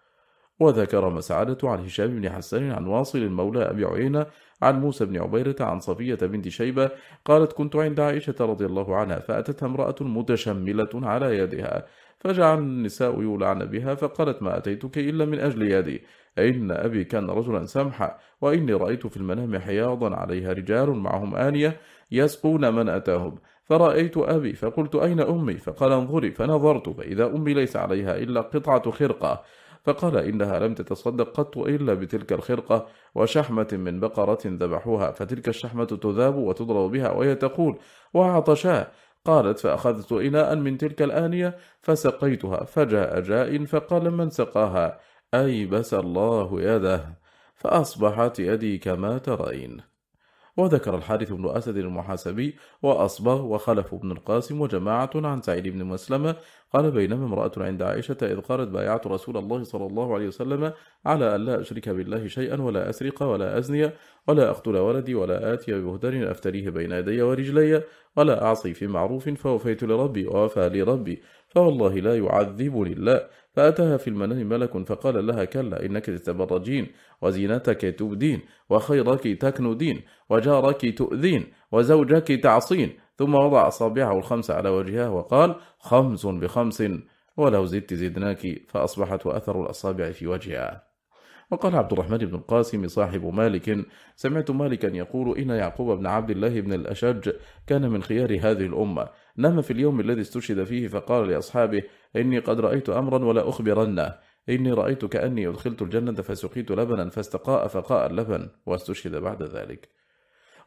وذكر مسعدة عن هشام بن حسان عن واصل المولى أبي عيينة عن موسى بن عبيرة عن صفية بنت شيبة قالت كنت عند عائشة رضي الله عنها فأتتها امرأة متشملة على يدها فجعل النساء يولعن بها فقالت ما أتيتك إلا من أجل يدي إن أبي كان رجلا سمحا وإني رأيت في المنام حياضا عليها رجال معهم آنية يسقون من أتاهم فرأيت أبي فقلت أين أمي فقال انظري فنظرت فإذا أمي ليس عليها إلا قطعة خرقة فقال إنها لم تتصدق قط إلا بتلك الخرقة وشحمة من بقرة ذبحوها فتلك الشحمة تذاب وتضرب بها وهي تقول وعطشا قالت فأخذت إناء من تلك الآنية فسقيتها فجاء جاء فقال من سقاها؟ أي بس الله يده فأصبحت يدي كما ترين. وذكر الحارث بن أسد المحاسبي وأصبه وخلف بن القاسم وجماعة عن سعيد بن مسلمة قال بينما امرأة عند عائشة إذ قالت بايعت رسول الله صلى الله عليه وسلم على أن لا أشرك بالله شيئا ولا أسرق ولا أزني ولا أقتل ولدي ولا آتي بهدر أفتريه بين يدي ورجلي ولا أعصي في معروف فوفيت لربي ووفى لي ربي فوالله لا يعذبني الله. فأتاها في المنام ملك فقال لها كلا إنك تتبرجين وزينتك تبدين وخيرك تكندين وجارك تؤذين وزوجك تعصين. ثم وضع أصابعه الخمس على وجهها وقال خمس بخمس ولو زدت زدناك فأصبحت أثر الأصابع في وجهها. وقال عبد الرحمن بن القاسم صاحب مالك سمعت مالكا يقول إن يعقوب بن عبد الله بن الأشج كان من خيار هذه الأمة. نام في اليوم الذي استشهد فيه فقال لأصحابه إني قد رأيت أمرا ولا أخبرنه. إني رأيت كأني أدخلت الجنة فسقيت لبنا فاستقاء فقاء اللبن واستشهد بعد ذلك.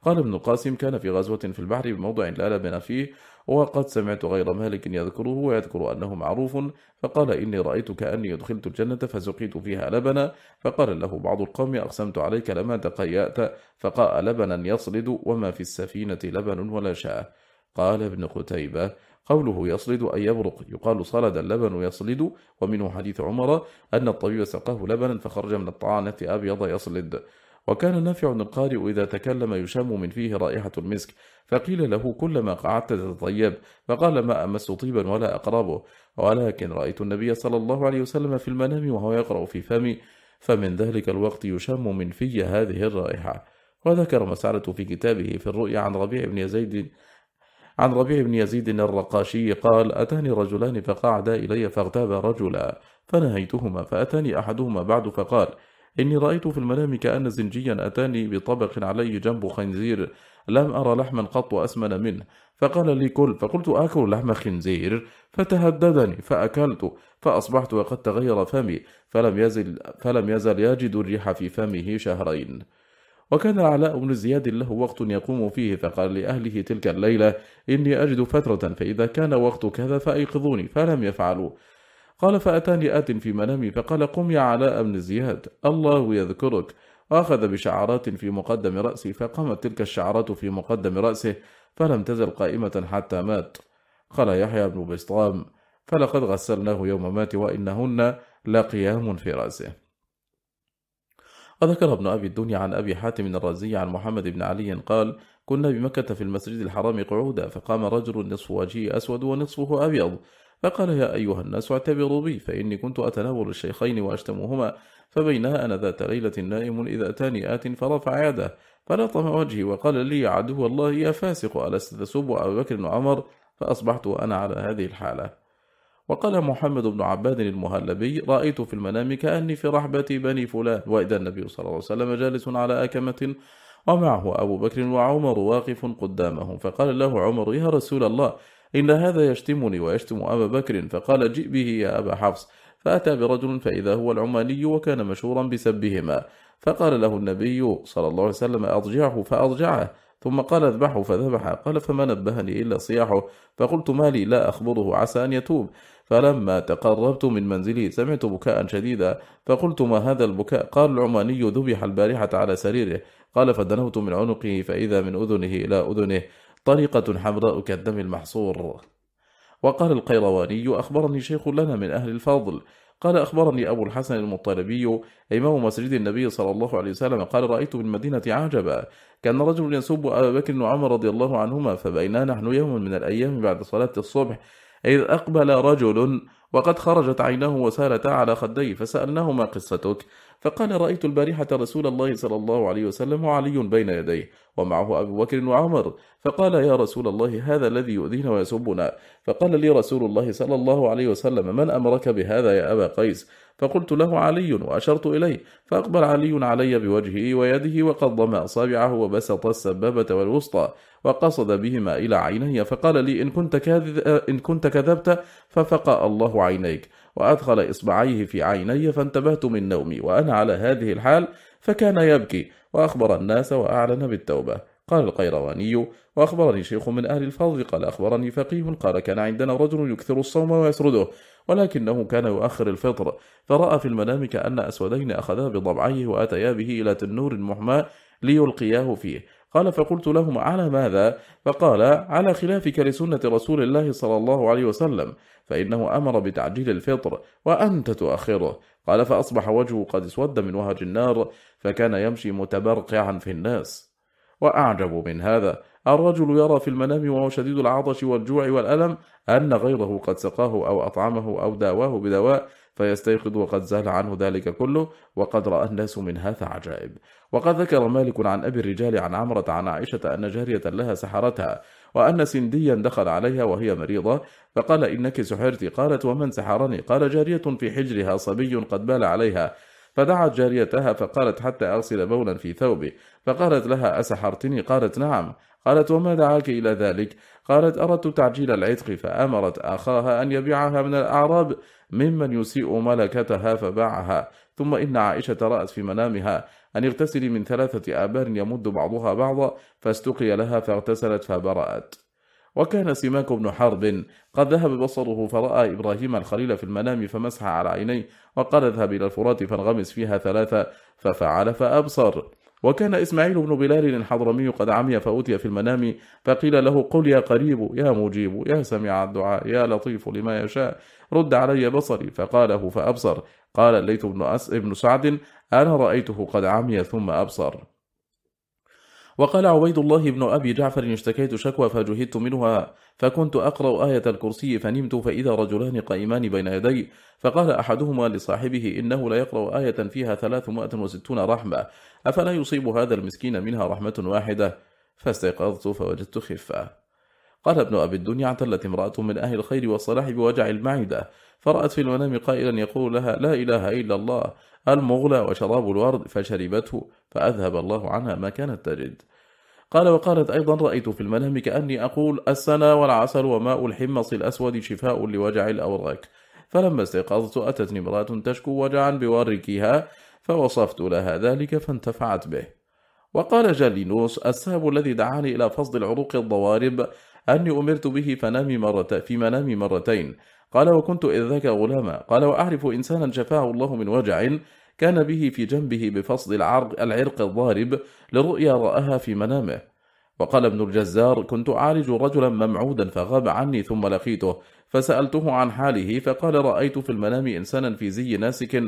قال ابن القاسم كان في غزوة في البحر بموضع لا لبن فيه وقد سمعت غير مالك يذكره ويذكر أنه معروف فقال إني رأيت كأني أدخلت الجنة فسقيت فيها لبنا. فقال له بعض القوم أقسمت عليك لما تقيأت فقاء لبنا يصلد وما في السفينة لبن ولا شاء قال ابن قتيبة قوله يصلد أي يبرق يقال صلد اللبن يصلد ومنه حديث عمر أن الطبيب سقاه لبنا فخرج من الطعانة أبيض يصلد. وكان نافع القارئ إذا تكلم يشم من فيه رائحة المسك فقيل له كلما قعدت تتطيب فقال ما أمس طيبا ولا أقربه. ولكن رأيت النبي صلى الله عليه وسلم في المنام وهو يقرأ في فمي فمن ذلك الوقت يشم من في هذه الرائحة. وذكر مسعرة في كتابه في الرؤيا عن ربيع بن يزيد عن ربيع بن يزيد الرقاشي قال أتاني رجلان فقعدا إلي فاغتاب رجلا فنهيتهما فأتاني أحدهما بعد فقال إني رأيت في المنام كأن زنجيا أتاني بطبق علي جنب خنزير لم أرى لحما قط أسمن منه فقال لي كل فقلت آكل لحم خنزير فتهددني فأكلت فأصبحت وقد تغير فمي فلم يزل, فلم يزل يجد الريح في فمه شهرين. وكان علاء بن زياد له وقت يقوم فيه فقال لأهله تلك الليلة إني أجد فترة فإذا كان وقت كذا فأيقظوني فلم يفعلوا. قال فأتاني آت في منامي فقال قم يا علاء بن زياد الله يذكرك. وأخذ بشعرات في مقدم رأسي فقامت تلك الشعرات في مقدم رأسه فلم تزل قائمة حتى مات. قال يحيى بن بسطام فلقد غسلناه يوم مات وإنهن لقيام في رأسه. وذكر ابن أبي الدنيا عن أبي حاتم الرازي عن محمد بن علي قال كنا بمكة في المسجد الحرام قعودا فقام رجل نصف وجهه أسود ونصفه أبيض فقال يا أيها الناس اعتبروا بي فإني كنت أتناول الشيخين وأشتمهما فبينها أنا ذات ليلة نائم إذا أتاني آت فرفع يده فلطم وجهي وقال لي يا عدو الله يا فاسق ألست تسب أبو بكر وعمر؟ فأصبحت أنا على هذه الحالة. وقال محمد بن عباد المهلبي رأيت في المنام كأني في رحبة بني فلان. وإذا النبي صلى الله عليه وسلم جالس على أكمة ومعه أبو بكر وعمر واقف قدامهم. فقال له عمر يا رسول الله إن هذا يشتمني ويشتم أبا بكر. فقال جئ به يا أبا حفص. فأتى برجل فإذا هو العماني وكان مشهورا بسبهما. فقال له النبي صلى الله عليه وسلم أضجعه فأضجعه. ثم قال أذبحه فذبحه. قال فما نبهني إلا صياحه. فقلت مالي لا أخبره عسى أن يتوب. فلما تقربت من منزلي سمعت بكاء شديدا فقلت ما هذا البكاء؟ قال العماني ذبح البارحة على سريره. قال فدنوت من عنقه فإذا من أذنه إلى أذنه. طريقة حمراء كالدم المحصور. وقال القيرواني أخبرني شيخ لنا من أهل الفضل. قال أخبرني أبو الحسن المطالبي إمام مسجد النبي صلى الله عليه وسلم قال رأيت بالمدينة عجبا. كان رجل يسب أبا بكر وعمر رضي الله عنهما فبينا نحن يوم من الأيام بعد صلاة الصبح. إذ أقبل رجل وقد خرجت عيناه وسالتا على خديه فسألناه ما قصتك. فقال رأيت البارحة رسول الله صلى الله عليه وسلم وعلي بين يديه ومعه أبو بكر وعمر. فقال يا رسول الله هذا الذي يؤذينا ويسبنا. فقال لي رسول الله صلى الله عليه وسلم من أمرك بهذا يا أبا قيس؟ فقلت له علي وأشرت إليه. فأقبل علي علي بوجهه ويده وقضم أصابعه وبسط السبابة والوسطى. وقصد بهما إلى عيني فقال لي إن كنت, إن كنت كذبت ففقأ الله عينيك وأدخل إصبعيه في عيني فانتبهت من نومي وأنا على هذه الحال فكان يبكي وأخبر الناس وأعلن بالتوبة. قال القيرواني وأخبرني شيخ من أهل الفضل قال أخبرني فقيه قال كان عندنا رجل يكثر الصوم ويسرده ولكنه كان يؤخر الفطر فرأى في المنام كأن أسودين أخذا بضبعيه وأتيا به إلى تنور محمى ليلقياه فيه قال فقلت لهم على ماذا؟ فقال على خلافك لسنة رسول الله صلى الله عليه وسلم فإنه أمر بتعجيل الفطر وأنت تؤخره. قال فأصبح وجهه قد اسود من وهج النار فكان يمشي متبرقعا في الناس. وأعجب من هذا الرجل يرى في المنام وهو شديد العطش والجوع والألم أن غيره قد سقاه أو أطعمه أو داواه بدواء فيستيقظ وقد زال عنه ذلك كله وقد رأى الناس من هذا عجائب وقد ذكر مالك عن أبي الرجال عن عمرة عن عائشة أن جارية لها سحرتها وأن سنديا دخل عليها وهي مريضة فقال إنك سحرتي. قالت ومن سحرني؟ قال جارية في حجرها صبي قد بال عليها. فدعت جاريتها فقالت حتى أغسل بولا في ثوبي. فقالت لها أسحرتني؟ قالت نعم. قالت وما دعاك إلى ذلك؟ قالت أردت تعجيل العتق فأمرت أخاها أن يبيعها من الأعراب ممن يسيء ملكتها فباعها. ثم إن عائشة رأت في منامها أن اغتسل من ثلاثة آبار يمد بعضها بعضا فاستقي لها فاغتسلت فبرأت. وكان سماك بن حرب قد ذهب بصره فرأى إبراهيم الخليل في المنام فمسح على عينيه وقال اذهب إلى الفرات فانغمس فيها ثلاثة ففعل فأبصر. وكان إسماعيل بن بلال الحضرمي قد عمي فأتي في المنام فقيل له قل يا قريب يا مجيب يا سميع الدعاء يا لطيف لما يشاء رد علي بصري فقاله فأبصر. قال الليث بن, أس... بن سعد أنا رأيته قد عمي ثم أبصر. وقال عبيد الله بن أبي جعفر اشتكيت شكوى فجهدت منها فكنت أقرأ آية الكرسي فنمت فإذا رجلان قائمان بين يدي فقال أحدهما لصاحبه إنه لا يقرأ آية فيها 360 رحمة أفلا يصيب هذا المسكين منها رحمة واحدة؟ فاستيقظت فوجدت خفة. قال ابن أبي الدنيا اعتلت امرأة من أهل الخير والصلاح بوجع المعدة فرأت في المنام قائلا يقول لها لا إله إلا الله المغلى وشراب الورد فشربته فأذهب الله عنها ما كانت تجد. قال وقالت أيضا رأيت في المنام كأني أقول السنا والعسل وماء الحمص الأسود شفاء لوجع الأوراك فلما استيقظت أتتني امرأة تشكو وجعا بوركها فوصفت لها ذلك فانتفعت به. وقال جالينوس الساب الذي دعاني إلى فصد العروق الضوارب أني أمرت به فنامي مرة في منامي مرتين. قال وكنت إذ ذاك غلاما. قال وأعرف إنسانا شفاه الله من وجع كان به في جنبه بفصل العرق, العرق الضارب لرؤيا رأها في منامه. وقال ابن الجزار كنت أعالج رجلا ممعودا فغاب عني ثم لقيته فسألته عن حاله فقال رأيت في المنام إنسانا في زي ناسك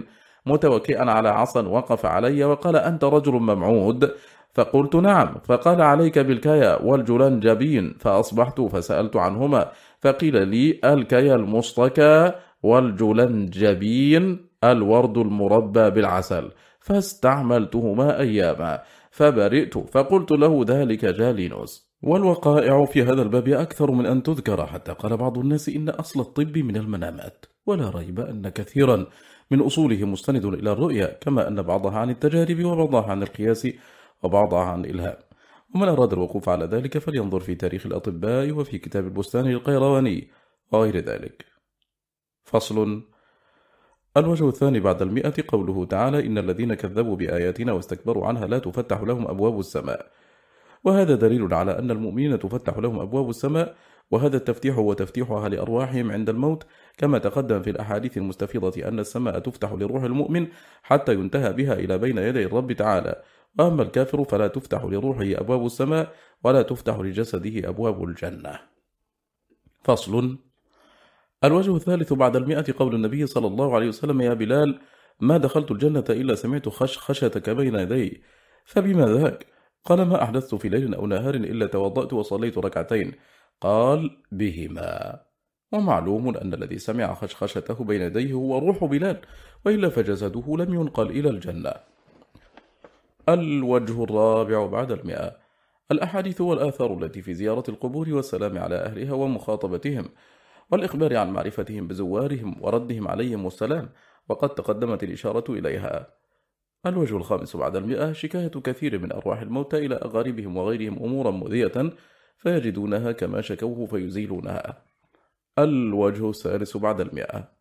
متوكئا على عصا وقف علي وقال أنت رجل ممعود. فقلت نعم فقال عليك بالكيا والجلنجبين فأصبحت فسألت عنهما فقيل لي الكيا المصطكى والجلنجبين الورد المربى بالعسل فاستعملتهما أياما فبرئت فقلت له ذلك جالينوس. والوقائع في هذا الباب أكثر من أن تذكر حتى قال بعض الناس إن أصل الطب من المنامات. ولا ريب أن كثيرا من أصوله مستند إلى الرؤية كما أن بعضها عن التجارب وبعضها عن القياس. وبعضها عن الإلهام. ومن أراد الوقوف على ذلك فلينظر في تاريخ الأطباء وفي كتاب البستان القيرواني وغير ذلك. فصل. الوجه الثاني بعد المئة قوله تعالى إن الذين كذبوا بآياتنا واستكبروا عنها لا تفتح لهم أبواب السماء. وهذا دليل على أن المؤمنين تفتح لهم أبواب السماء وهذا التفتيح هو تفتيحها لأرواحهم عند الموت كما تقدم في الأحاديث المستفيضة أن السماء تفتح لروح المؤمن حتى ينتهى بها إلى بين يدي الرب تعالى. وأما الكافر فلا تفتح لروحه أبواب السماء ولا تفتح لجسده أبواب الجنة. فصل. الوجه الثالث بعد المئة قول النبي صلى الله عليه وسلم يا بلال ما دخلت الجنة إلا سمعت خش خشتك بين يدي. فبما ذاك؟ قال ما أحدثت في ليل أو نهار إلا توضأت وصليت ركعتين. قال بهما. ومعلوم أن الذي سمع خشخشته بين يديه هو روح بلال وإلا فجسده لم ينقل إلى الجنة. الوجه الرابع بعد المئة. الأحاديث والآثار التي في زيارة القبور والسلام على أهلها ومخاطبتهم والإخبار عن معرفتهم بزوارهم وردهم عليهم والسلام وقد تقدمت الإشارة إليها. الوجه الخامس بعد المئة شكاية كثير من أرواح الموتى إلى أغاربهم وغيرهم أمورا مؤذية فيجدونها كما شكوه فيزيلونها. الوجه السادس بعد المئة.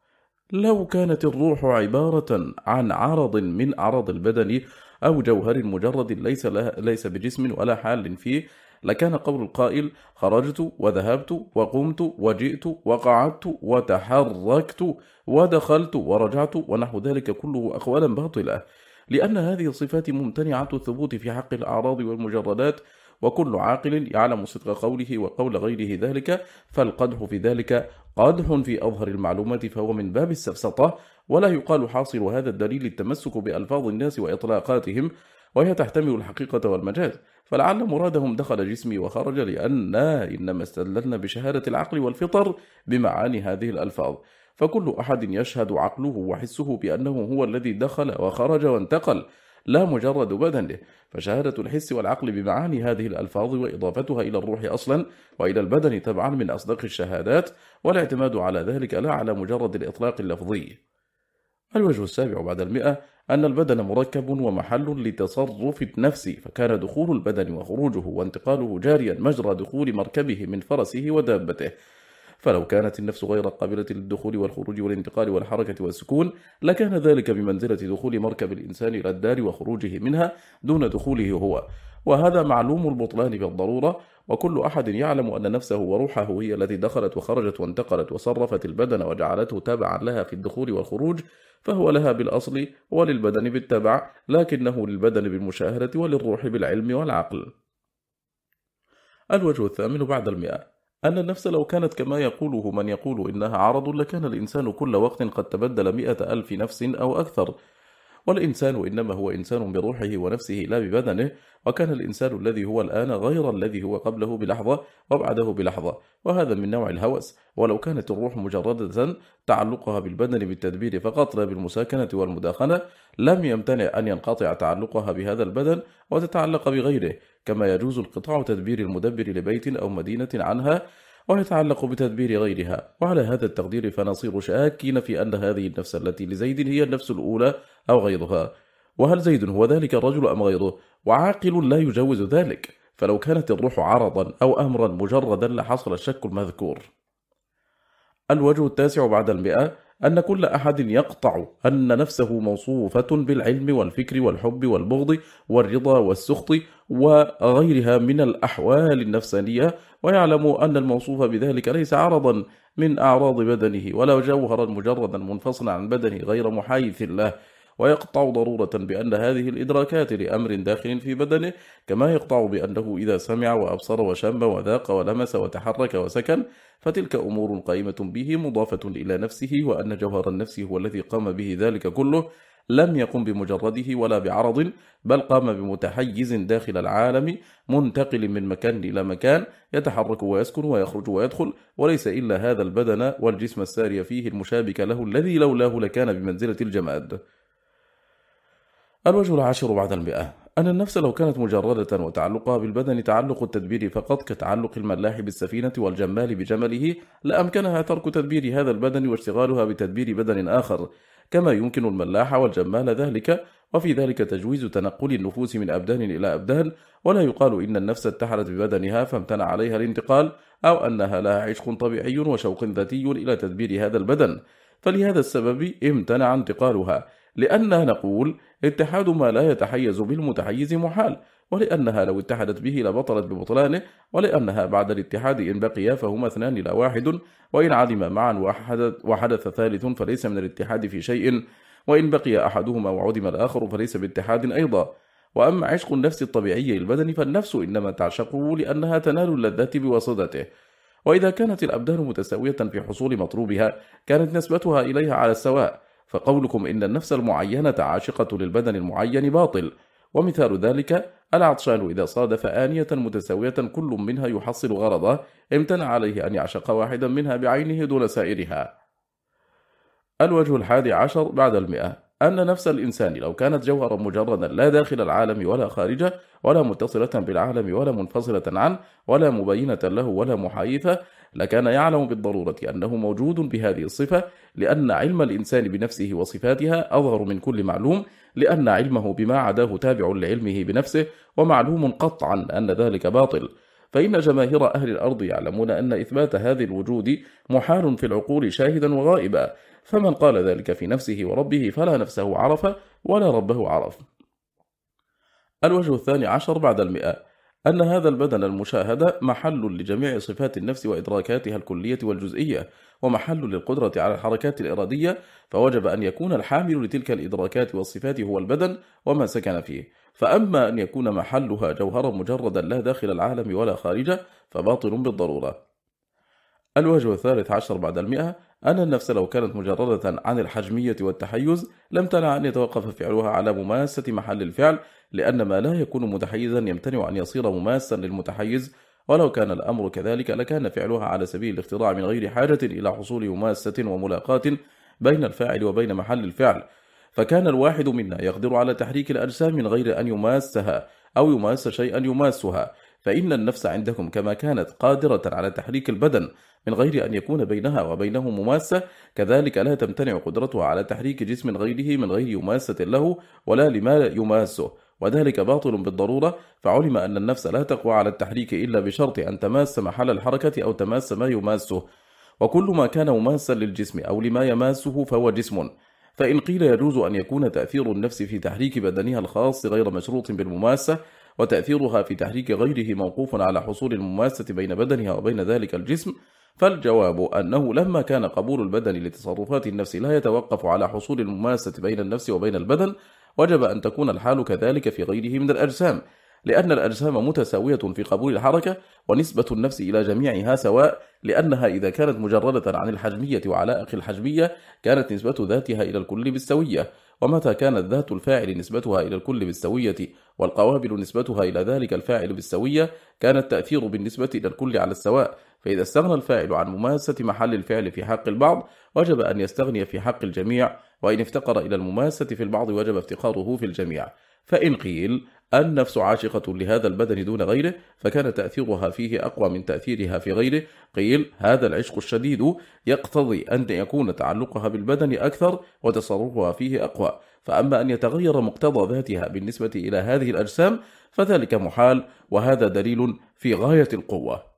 لو كانت الروح عبارة عن عرض من عرض البدن أو جوهر مجرد ليس, ليس بجسم ولا حال فيه. لكان قول القائل خرجت وذهبت وقمت وجئت وقعدت وتحركت ودخلت ورجعت ونحو ذلك كله أقوالا باطلة. لأن هذه الصفات ممتنعة الثبوت في حق الأعراض والمجردات وكل عاقل يعلم صدق قوله وقول غيره ذلك فالقدح في ذلك قدح في أظهر المعلومات فهو من باب السفسطة. ولا يقال حاصل هذا الدليل التمسك بألفاظ الناس وإطلاقاتهم وهي تحتمل الحقيقة والمجاز. فلعل مرادهم دخل جسمي وخرج لأننا إنما استدللنا بشهادة العقل والفطر بمعاني هذه الألفاظ. فكل أحد يشهد عقله وحسه بأنه هو الذي دخل وخرج وانتقل. لا مجرد بدنه فشهادة الحس والعقل بمعاني هذه الألفاظ وإضافتها إلى الروح أصلا وإلى البدن تبعا من أصدق الشهادات والاعتماد على ذلك لا على مجرد الإطلاق اللفظي. الوجه السابع بعد المئة أن البدن مركب ومحل لتصرف النفس فكان دخول البدن وخروجه وانتقاله جاريا مجرى دخول مركبه من فرسه ودابته. فلو كانت النفس غير قابلة للدخول والخروج والانتقال والحركة والسكون لكان ذلك بمنزلة دخول مركب الإنسان إلى الدار وخروجه منها دون دخوله هو. وهذا معلوم البطلان بالضرورة وكل أحد يعلم أن نفسه وروحه هي التي دخلت وخرجت وانتقلت وصرفت البدن وجعلته تابعا لها في الدخول والخروج فهو لها بالأصل وللبدن بالتبع لكنه للبدن بالمشاهدة وللروح بالعلم والعقل. الوجه الثامن بعد المئة. أن النفس لو كانت كما يقوله من يقول إنها عرض لكان الإنسان كل وقت قد تبدل مئة ألف نفس أو أكثر. والإنسان إنما هو إنسان بروحه ونفسه لا ببدنه وكان الإنسان الذي هو الآن غير الذي هو قبله بلحظة وبعده بلحظة. وهذا من نوع الهوس. ولو كانت الروح مجردة تعلقها بالبدن بالتدبير فقط لا بالمساكنة والمداخنة لم يمتنع أن ينقطع تعلقها بهذا البدن وتتعلق بغيره. كما يجوز القطاع تدبير المدبر لبيت أو مدينة عنها ويتعلق بتدبير غيرها. وعلى هذا التقدير فنصير شاكين في أن هذه النفس التي لزيد هي النفس الأولى أو غيرها. وهل زيد هو ذلك الرجل أم غيره؟ وعاقل لا يجوز ذلك. فلو كانت الروح عرضا أو أمرا مجردا لحصل الشك المذكور. الوجه التاسع بعد المئة. أن كل أحد يقطع أن نفسه موصوفة بالعلم والفكر والحب والبغض والرضا والسخط وغيرها من الأحوال النفسانية ويعلم أن الموصوف بذلك ليس عرضا من أعراض بدنه ولا جوهرا مجردا منفصلا عن بدنه غير محايث له. ويقطع ضرورة بأن هذه الإدراكات لأمر داخل في بدنه كما يقطع بأنه إذا سمع وأبصر وشم وذاق ولمس وتحرك وسكن فتلك أمور قائمة به مضافة إلى نفسه وأن جوهر النفس هو الذي قام به ذلك كله لم يقم بمجرده ولا بعرض بل قام بمتحيز داخل العالم منتقل من مكان إلى مكان يتحرك ويسكن ويخرج ويدخل وليس إلا هذا البدن والجسم الساري فيه المشابك له الذي لولاه لكان بمنزلة الجماد. الوجه العاشر بعد المئة. أن النفس لو كانت مجردة وتعلقها بالبدن تعلق التدبير فقط كتعلق الملاح بالسفينة والجمال بجمله لأمكنها ترك تدبير هذا البدن واشتغالها بتدبير بدن آخر. كما يمكن الملاح والجمال ذلك وفي ذلك تجويز تنقل النفوس من أبدان إلى أبدان. ولا يقال إن النفس اتحلت ببدنها فامتنع عليها الانتقال أو أنها لها عشق طبيعي وشوق ذاتي إلى تدبير هذا البدن. فلهذا السبب امتنع انتقالها. لأننا نقول اتحاد ما لا يتحيز بالمتحيز محال ولأنها لو اتحدت به لبطلت ببطلانه ولأنها بعد الاتحاد إن بقيا فهما اثنان لا واحد وإن عدم معا وحدث ثالث فليس من الاتحاد في شيء وإن بقي أحدهما وعدم الآخر فليس باتحاد أيضا. وأما عشق النفس الطبيعي البدن فالنفس إنما تعشقه لأنها تنال اللذات بواسطته. وإذا كانت الأبدان متساوية في حصول مطلوبها كانت نسبتها إليها على السواء. فقولكم إن النفس المعينة عاشقة للبدن المعين باطل. ومثال ذلك العطشان إذا صادف آنية متساوية كل منها يحصل غرضه. امتنع عليه أن يعشق واحدا منها بعينه دون سائرها. الوجه الحادي عشر بعد المئة. أن نفس الإنسان لو كانت جوهرا مجردا لا داخل العالم ولا خارجه ولا متصلة بالعالم ولا منفصلة عنه ولا مبينة له ولا محايثة لكان يعلم بالضرورة أنه موجود بهذه الصفة لأن علم الإنسان بنفسه وصفاتها أظهر من كل معلوم لأن علمه بما عداه تابع لعلمه بنفسه ومعلوم قطعا أن ذلك باطل. فإن جماهير أهل الأرض يعلمون أن إثبات هذه الوجود محال في العقول شاهدا وغائبا. فمن قال ذلك في نفسه وربه فلا نفسه عرف ولا ربه عرف. الوجه الثاني عشر بعد المئة. أن هذا البدن المشاهدة محل لجميع صفات النفس وإدراكاتها الكلية والجزئية ومحل للقدرة على الحركات الإرادية فوجب أن يكون الحامل لتلك الإدراكات والصفات هو البدن وما سكن فيه. فأما أن يكون محلها جوهرا مجردا لا داخل العالم ولا خارجه فباطل بالضرورة. الوجه الثالث عشر بعد المئة. أن النفس لو كانت مجردة عن الحجمية والتحيز لم تنع أن يتوقف فعلها على مماسة محل الفعل لأن ما لا يكون متحيزا يمتنع أن يصير مماسا للمتحيز. ولو كان الأمر كذلك لكان فعلها على سبيل الاختراع من غير حاجة إلى حصول مماسة وملاقات بين الفاعل وبين محل الفعل. فكان الواحد منا يقدر على تحريك الأجسام من غير أن يماسها أو يماس شيئا يماسها. فإن النفس عندكم كما كانت قادرة على تحريك البدن من غير أن يكون بينها وبينه مماسة كذلك لا تمتنع قدرتها على تحريك جسم غيره من غير مماسة له ولا لما يماسه. وذلك باطل بالضرورة فعلم أن النفس لا تقوى على التحريك إلا بشرط أن تماس محل الحركة أو تماس ما يماسه. وكل ما كان مماسا للجسم أو لما يماسه فهو جسم. فإن قيل يجوز أن يكون تأثير النفس في تحريك بدنها الخاص غير مشروط بالمماسة وتأثيرها في تحريك غيره موقوف على حصول المماسة بين بدنها وبين ذلك الجسم فالجواب أنه لما كان قبول البدن لتصرفات النفس لا يتوقف على حصول المماسة بين النفس وبين البدن وجب أن تكون الحال كذلك في غيره من الأجسام لأن الأجسام متساوية في قبول الحركة ونسبة النفس إلى جميعها سواء لأنها إذا كانت مجردة عن الحجمية وعلائق الحجمية كانت نسبة ذاتها إلى الكل بالسوية ومتى كانت ذات الفاعل نسبتها إلى الكل بالسوية والقوابل نسبتها إلى ذلك الفاعل بالسوية كان التأثير بالنسبة إلى الكل على السواء. فإذا استغنى الفاعل عن مماسة محل الفعل في حق البعض وجب أن يستغني في حق الجميع وإن افتقر إلى المماسة في البعض وجب افتقاره في الجميع. فإن قيل النفس عاشقة لهذا البدن دون غيره فكان تأثيرها فيه أقوى من تأثيرها في غيره. قيل هذا العشق الشديد يقتضي أن يكون تعلقها بالبدن أكثر وتصرفها فيه أقوى. فأما أن يتغير مقتضى ذاتها بالنسبة إلى هذه الأجسام فذلك محال وهذا دليل في غاية القوة.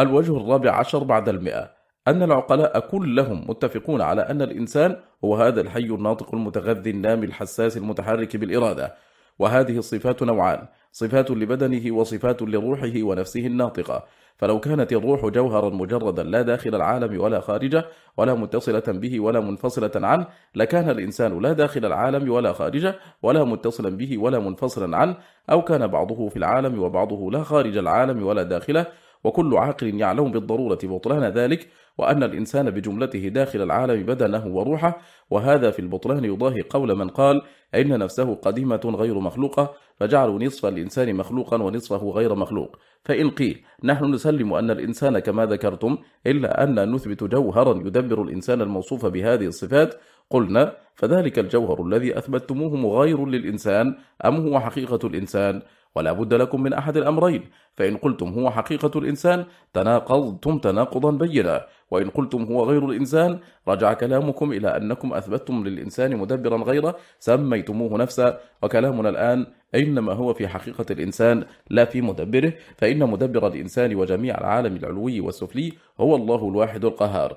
الوجه الرابع عشر بعد المئة. أن العقلاء كلهم متفقون على أن الإنسان هو هذا الحي الناطق المتغذي النامي الحساس المتحرك بالإرادة. وهذه الصفات نوعان صفات لبدنه وصفات لروحه ونفسه الناطقة. فلو كانت الروح جوهرا مجردا لا داخل العالم ولا خارجه ولا متصلة به ولا منفصلة عنه لكان الإنسان لا داخل العالم ولا خارجه ولا متصلا به ولا منفصلا عنه أو كان بعضه في العالم وبعضه لا خارج العالم ولا داخله. وكل عاقل يعلم بالضرورة بطلان ذلك وأن الإنسان بجملته داخل العالم بدنه وروحه وهذا في البطلان يضاهي قول من قال إن نفسه قديمة غير مخلوقة فجعلوا نصف الإنسان مخلوقا ونصفه غير مخلوق فإن قيل نحن نسلم أن الإنسان كما ذكرتم إلا أن نثبت جوهرا يدبر الإنسان الموصوف بهذه الصفات قلنا فذلك الجوهر الذي أثبتتموه مغاير للإنسان أم هو حقيقة الإنسان؟ ولا بد لكم من أحد الأمرين فإن قلتم هو حقيقة الإنسان تناقضتم تناقضا بينا وإن قلتم هو غير الإنسان رجع كلامكم إلى أنكم أثبتتم للإنسان مدبرا غيره سميتموه نفسا وكلامنا الآن إنما هو في حقيقة الإنسان لا في مدبره فإن مدبر الإنسان وجميع العالم العلوي والسفلي هو الله الواحد القهار.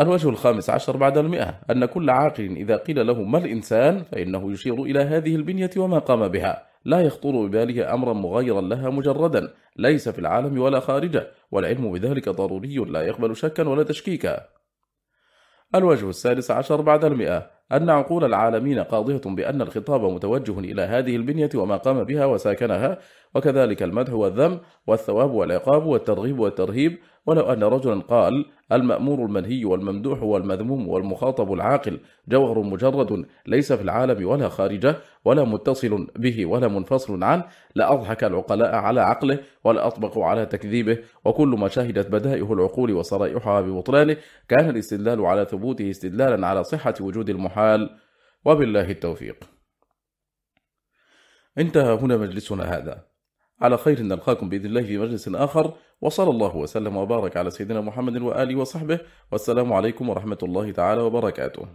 الوجه الخامس عشر بعد المئة أن كل عاقل إذا قيل له ما الإنسان فإنه يشير إلى هذه البنية وما قام بها. لا يخطر بباله أمرا مغيرا لها مجردا ليس في العالم ولا خارجه والعلم بذلك ضروري لا يقبل شكا ولا تشكيكا. الوجه السادس عشر بعد المئة أن عقول العالمين قاضية بأن الخطاب متوجه إلى هذه البنية وما قام بها وساكنها وكذلك المدح والذم والثواب والعقاب والترغيب والترهيب ولو أن رجلا قال المأمور المنهي والممدوح والمذموم والمخاطب العاقل جوهر مجرد ليس في العالم ولا خارجه ولا متصل به ولا منفصل عنه لأضحك العقلاء على عقله ولأطبقوا على تكذيبه وكل ما شهدت بدائه العقول وصرائحها ببطلانه كان الاستدلال على ثبوته استدلالا على صحة وجود المحال. وبالله التوفيق. انتهى هنا مجلسنا هذا. على خير نلقاكم بإذن الله في مجلس آخر. وصلى الله وسلم وبارك على سيدنا محمد وآله وصحبه. والسلام عليكم ورحمة الله تعالى وبركاته.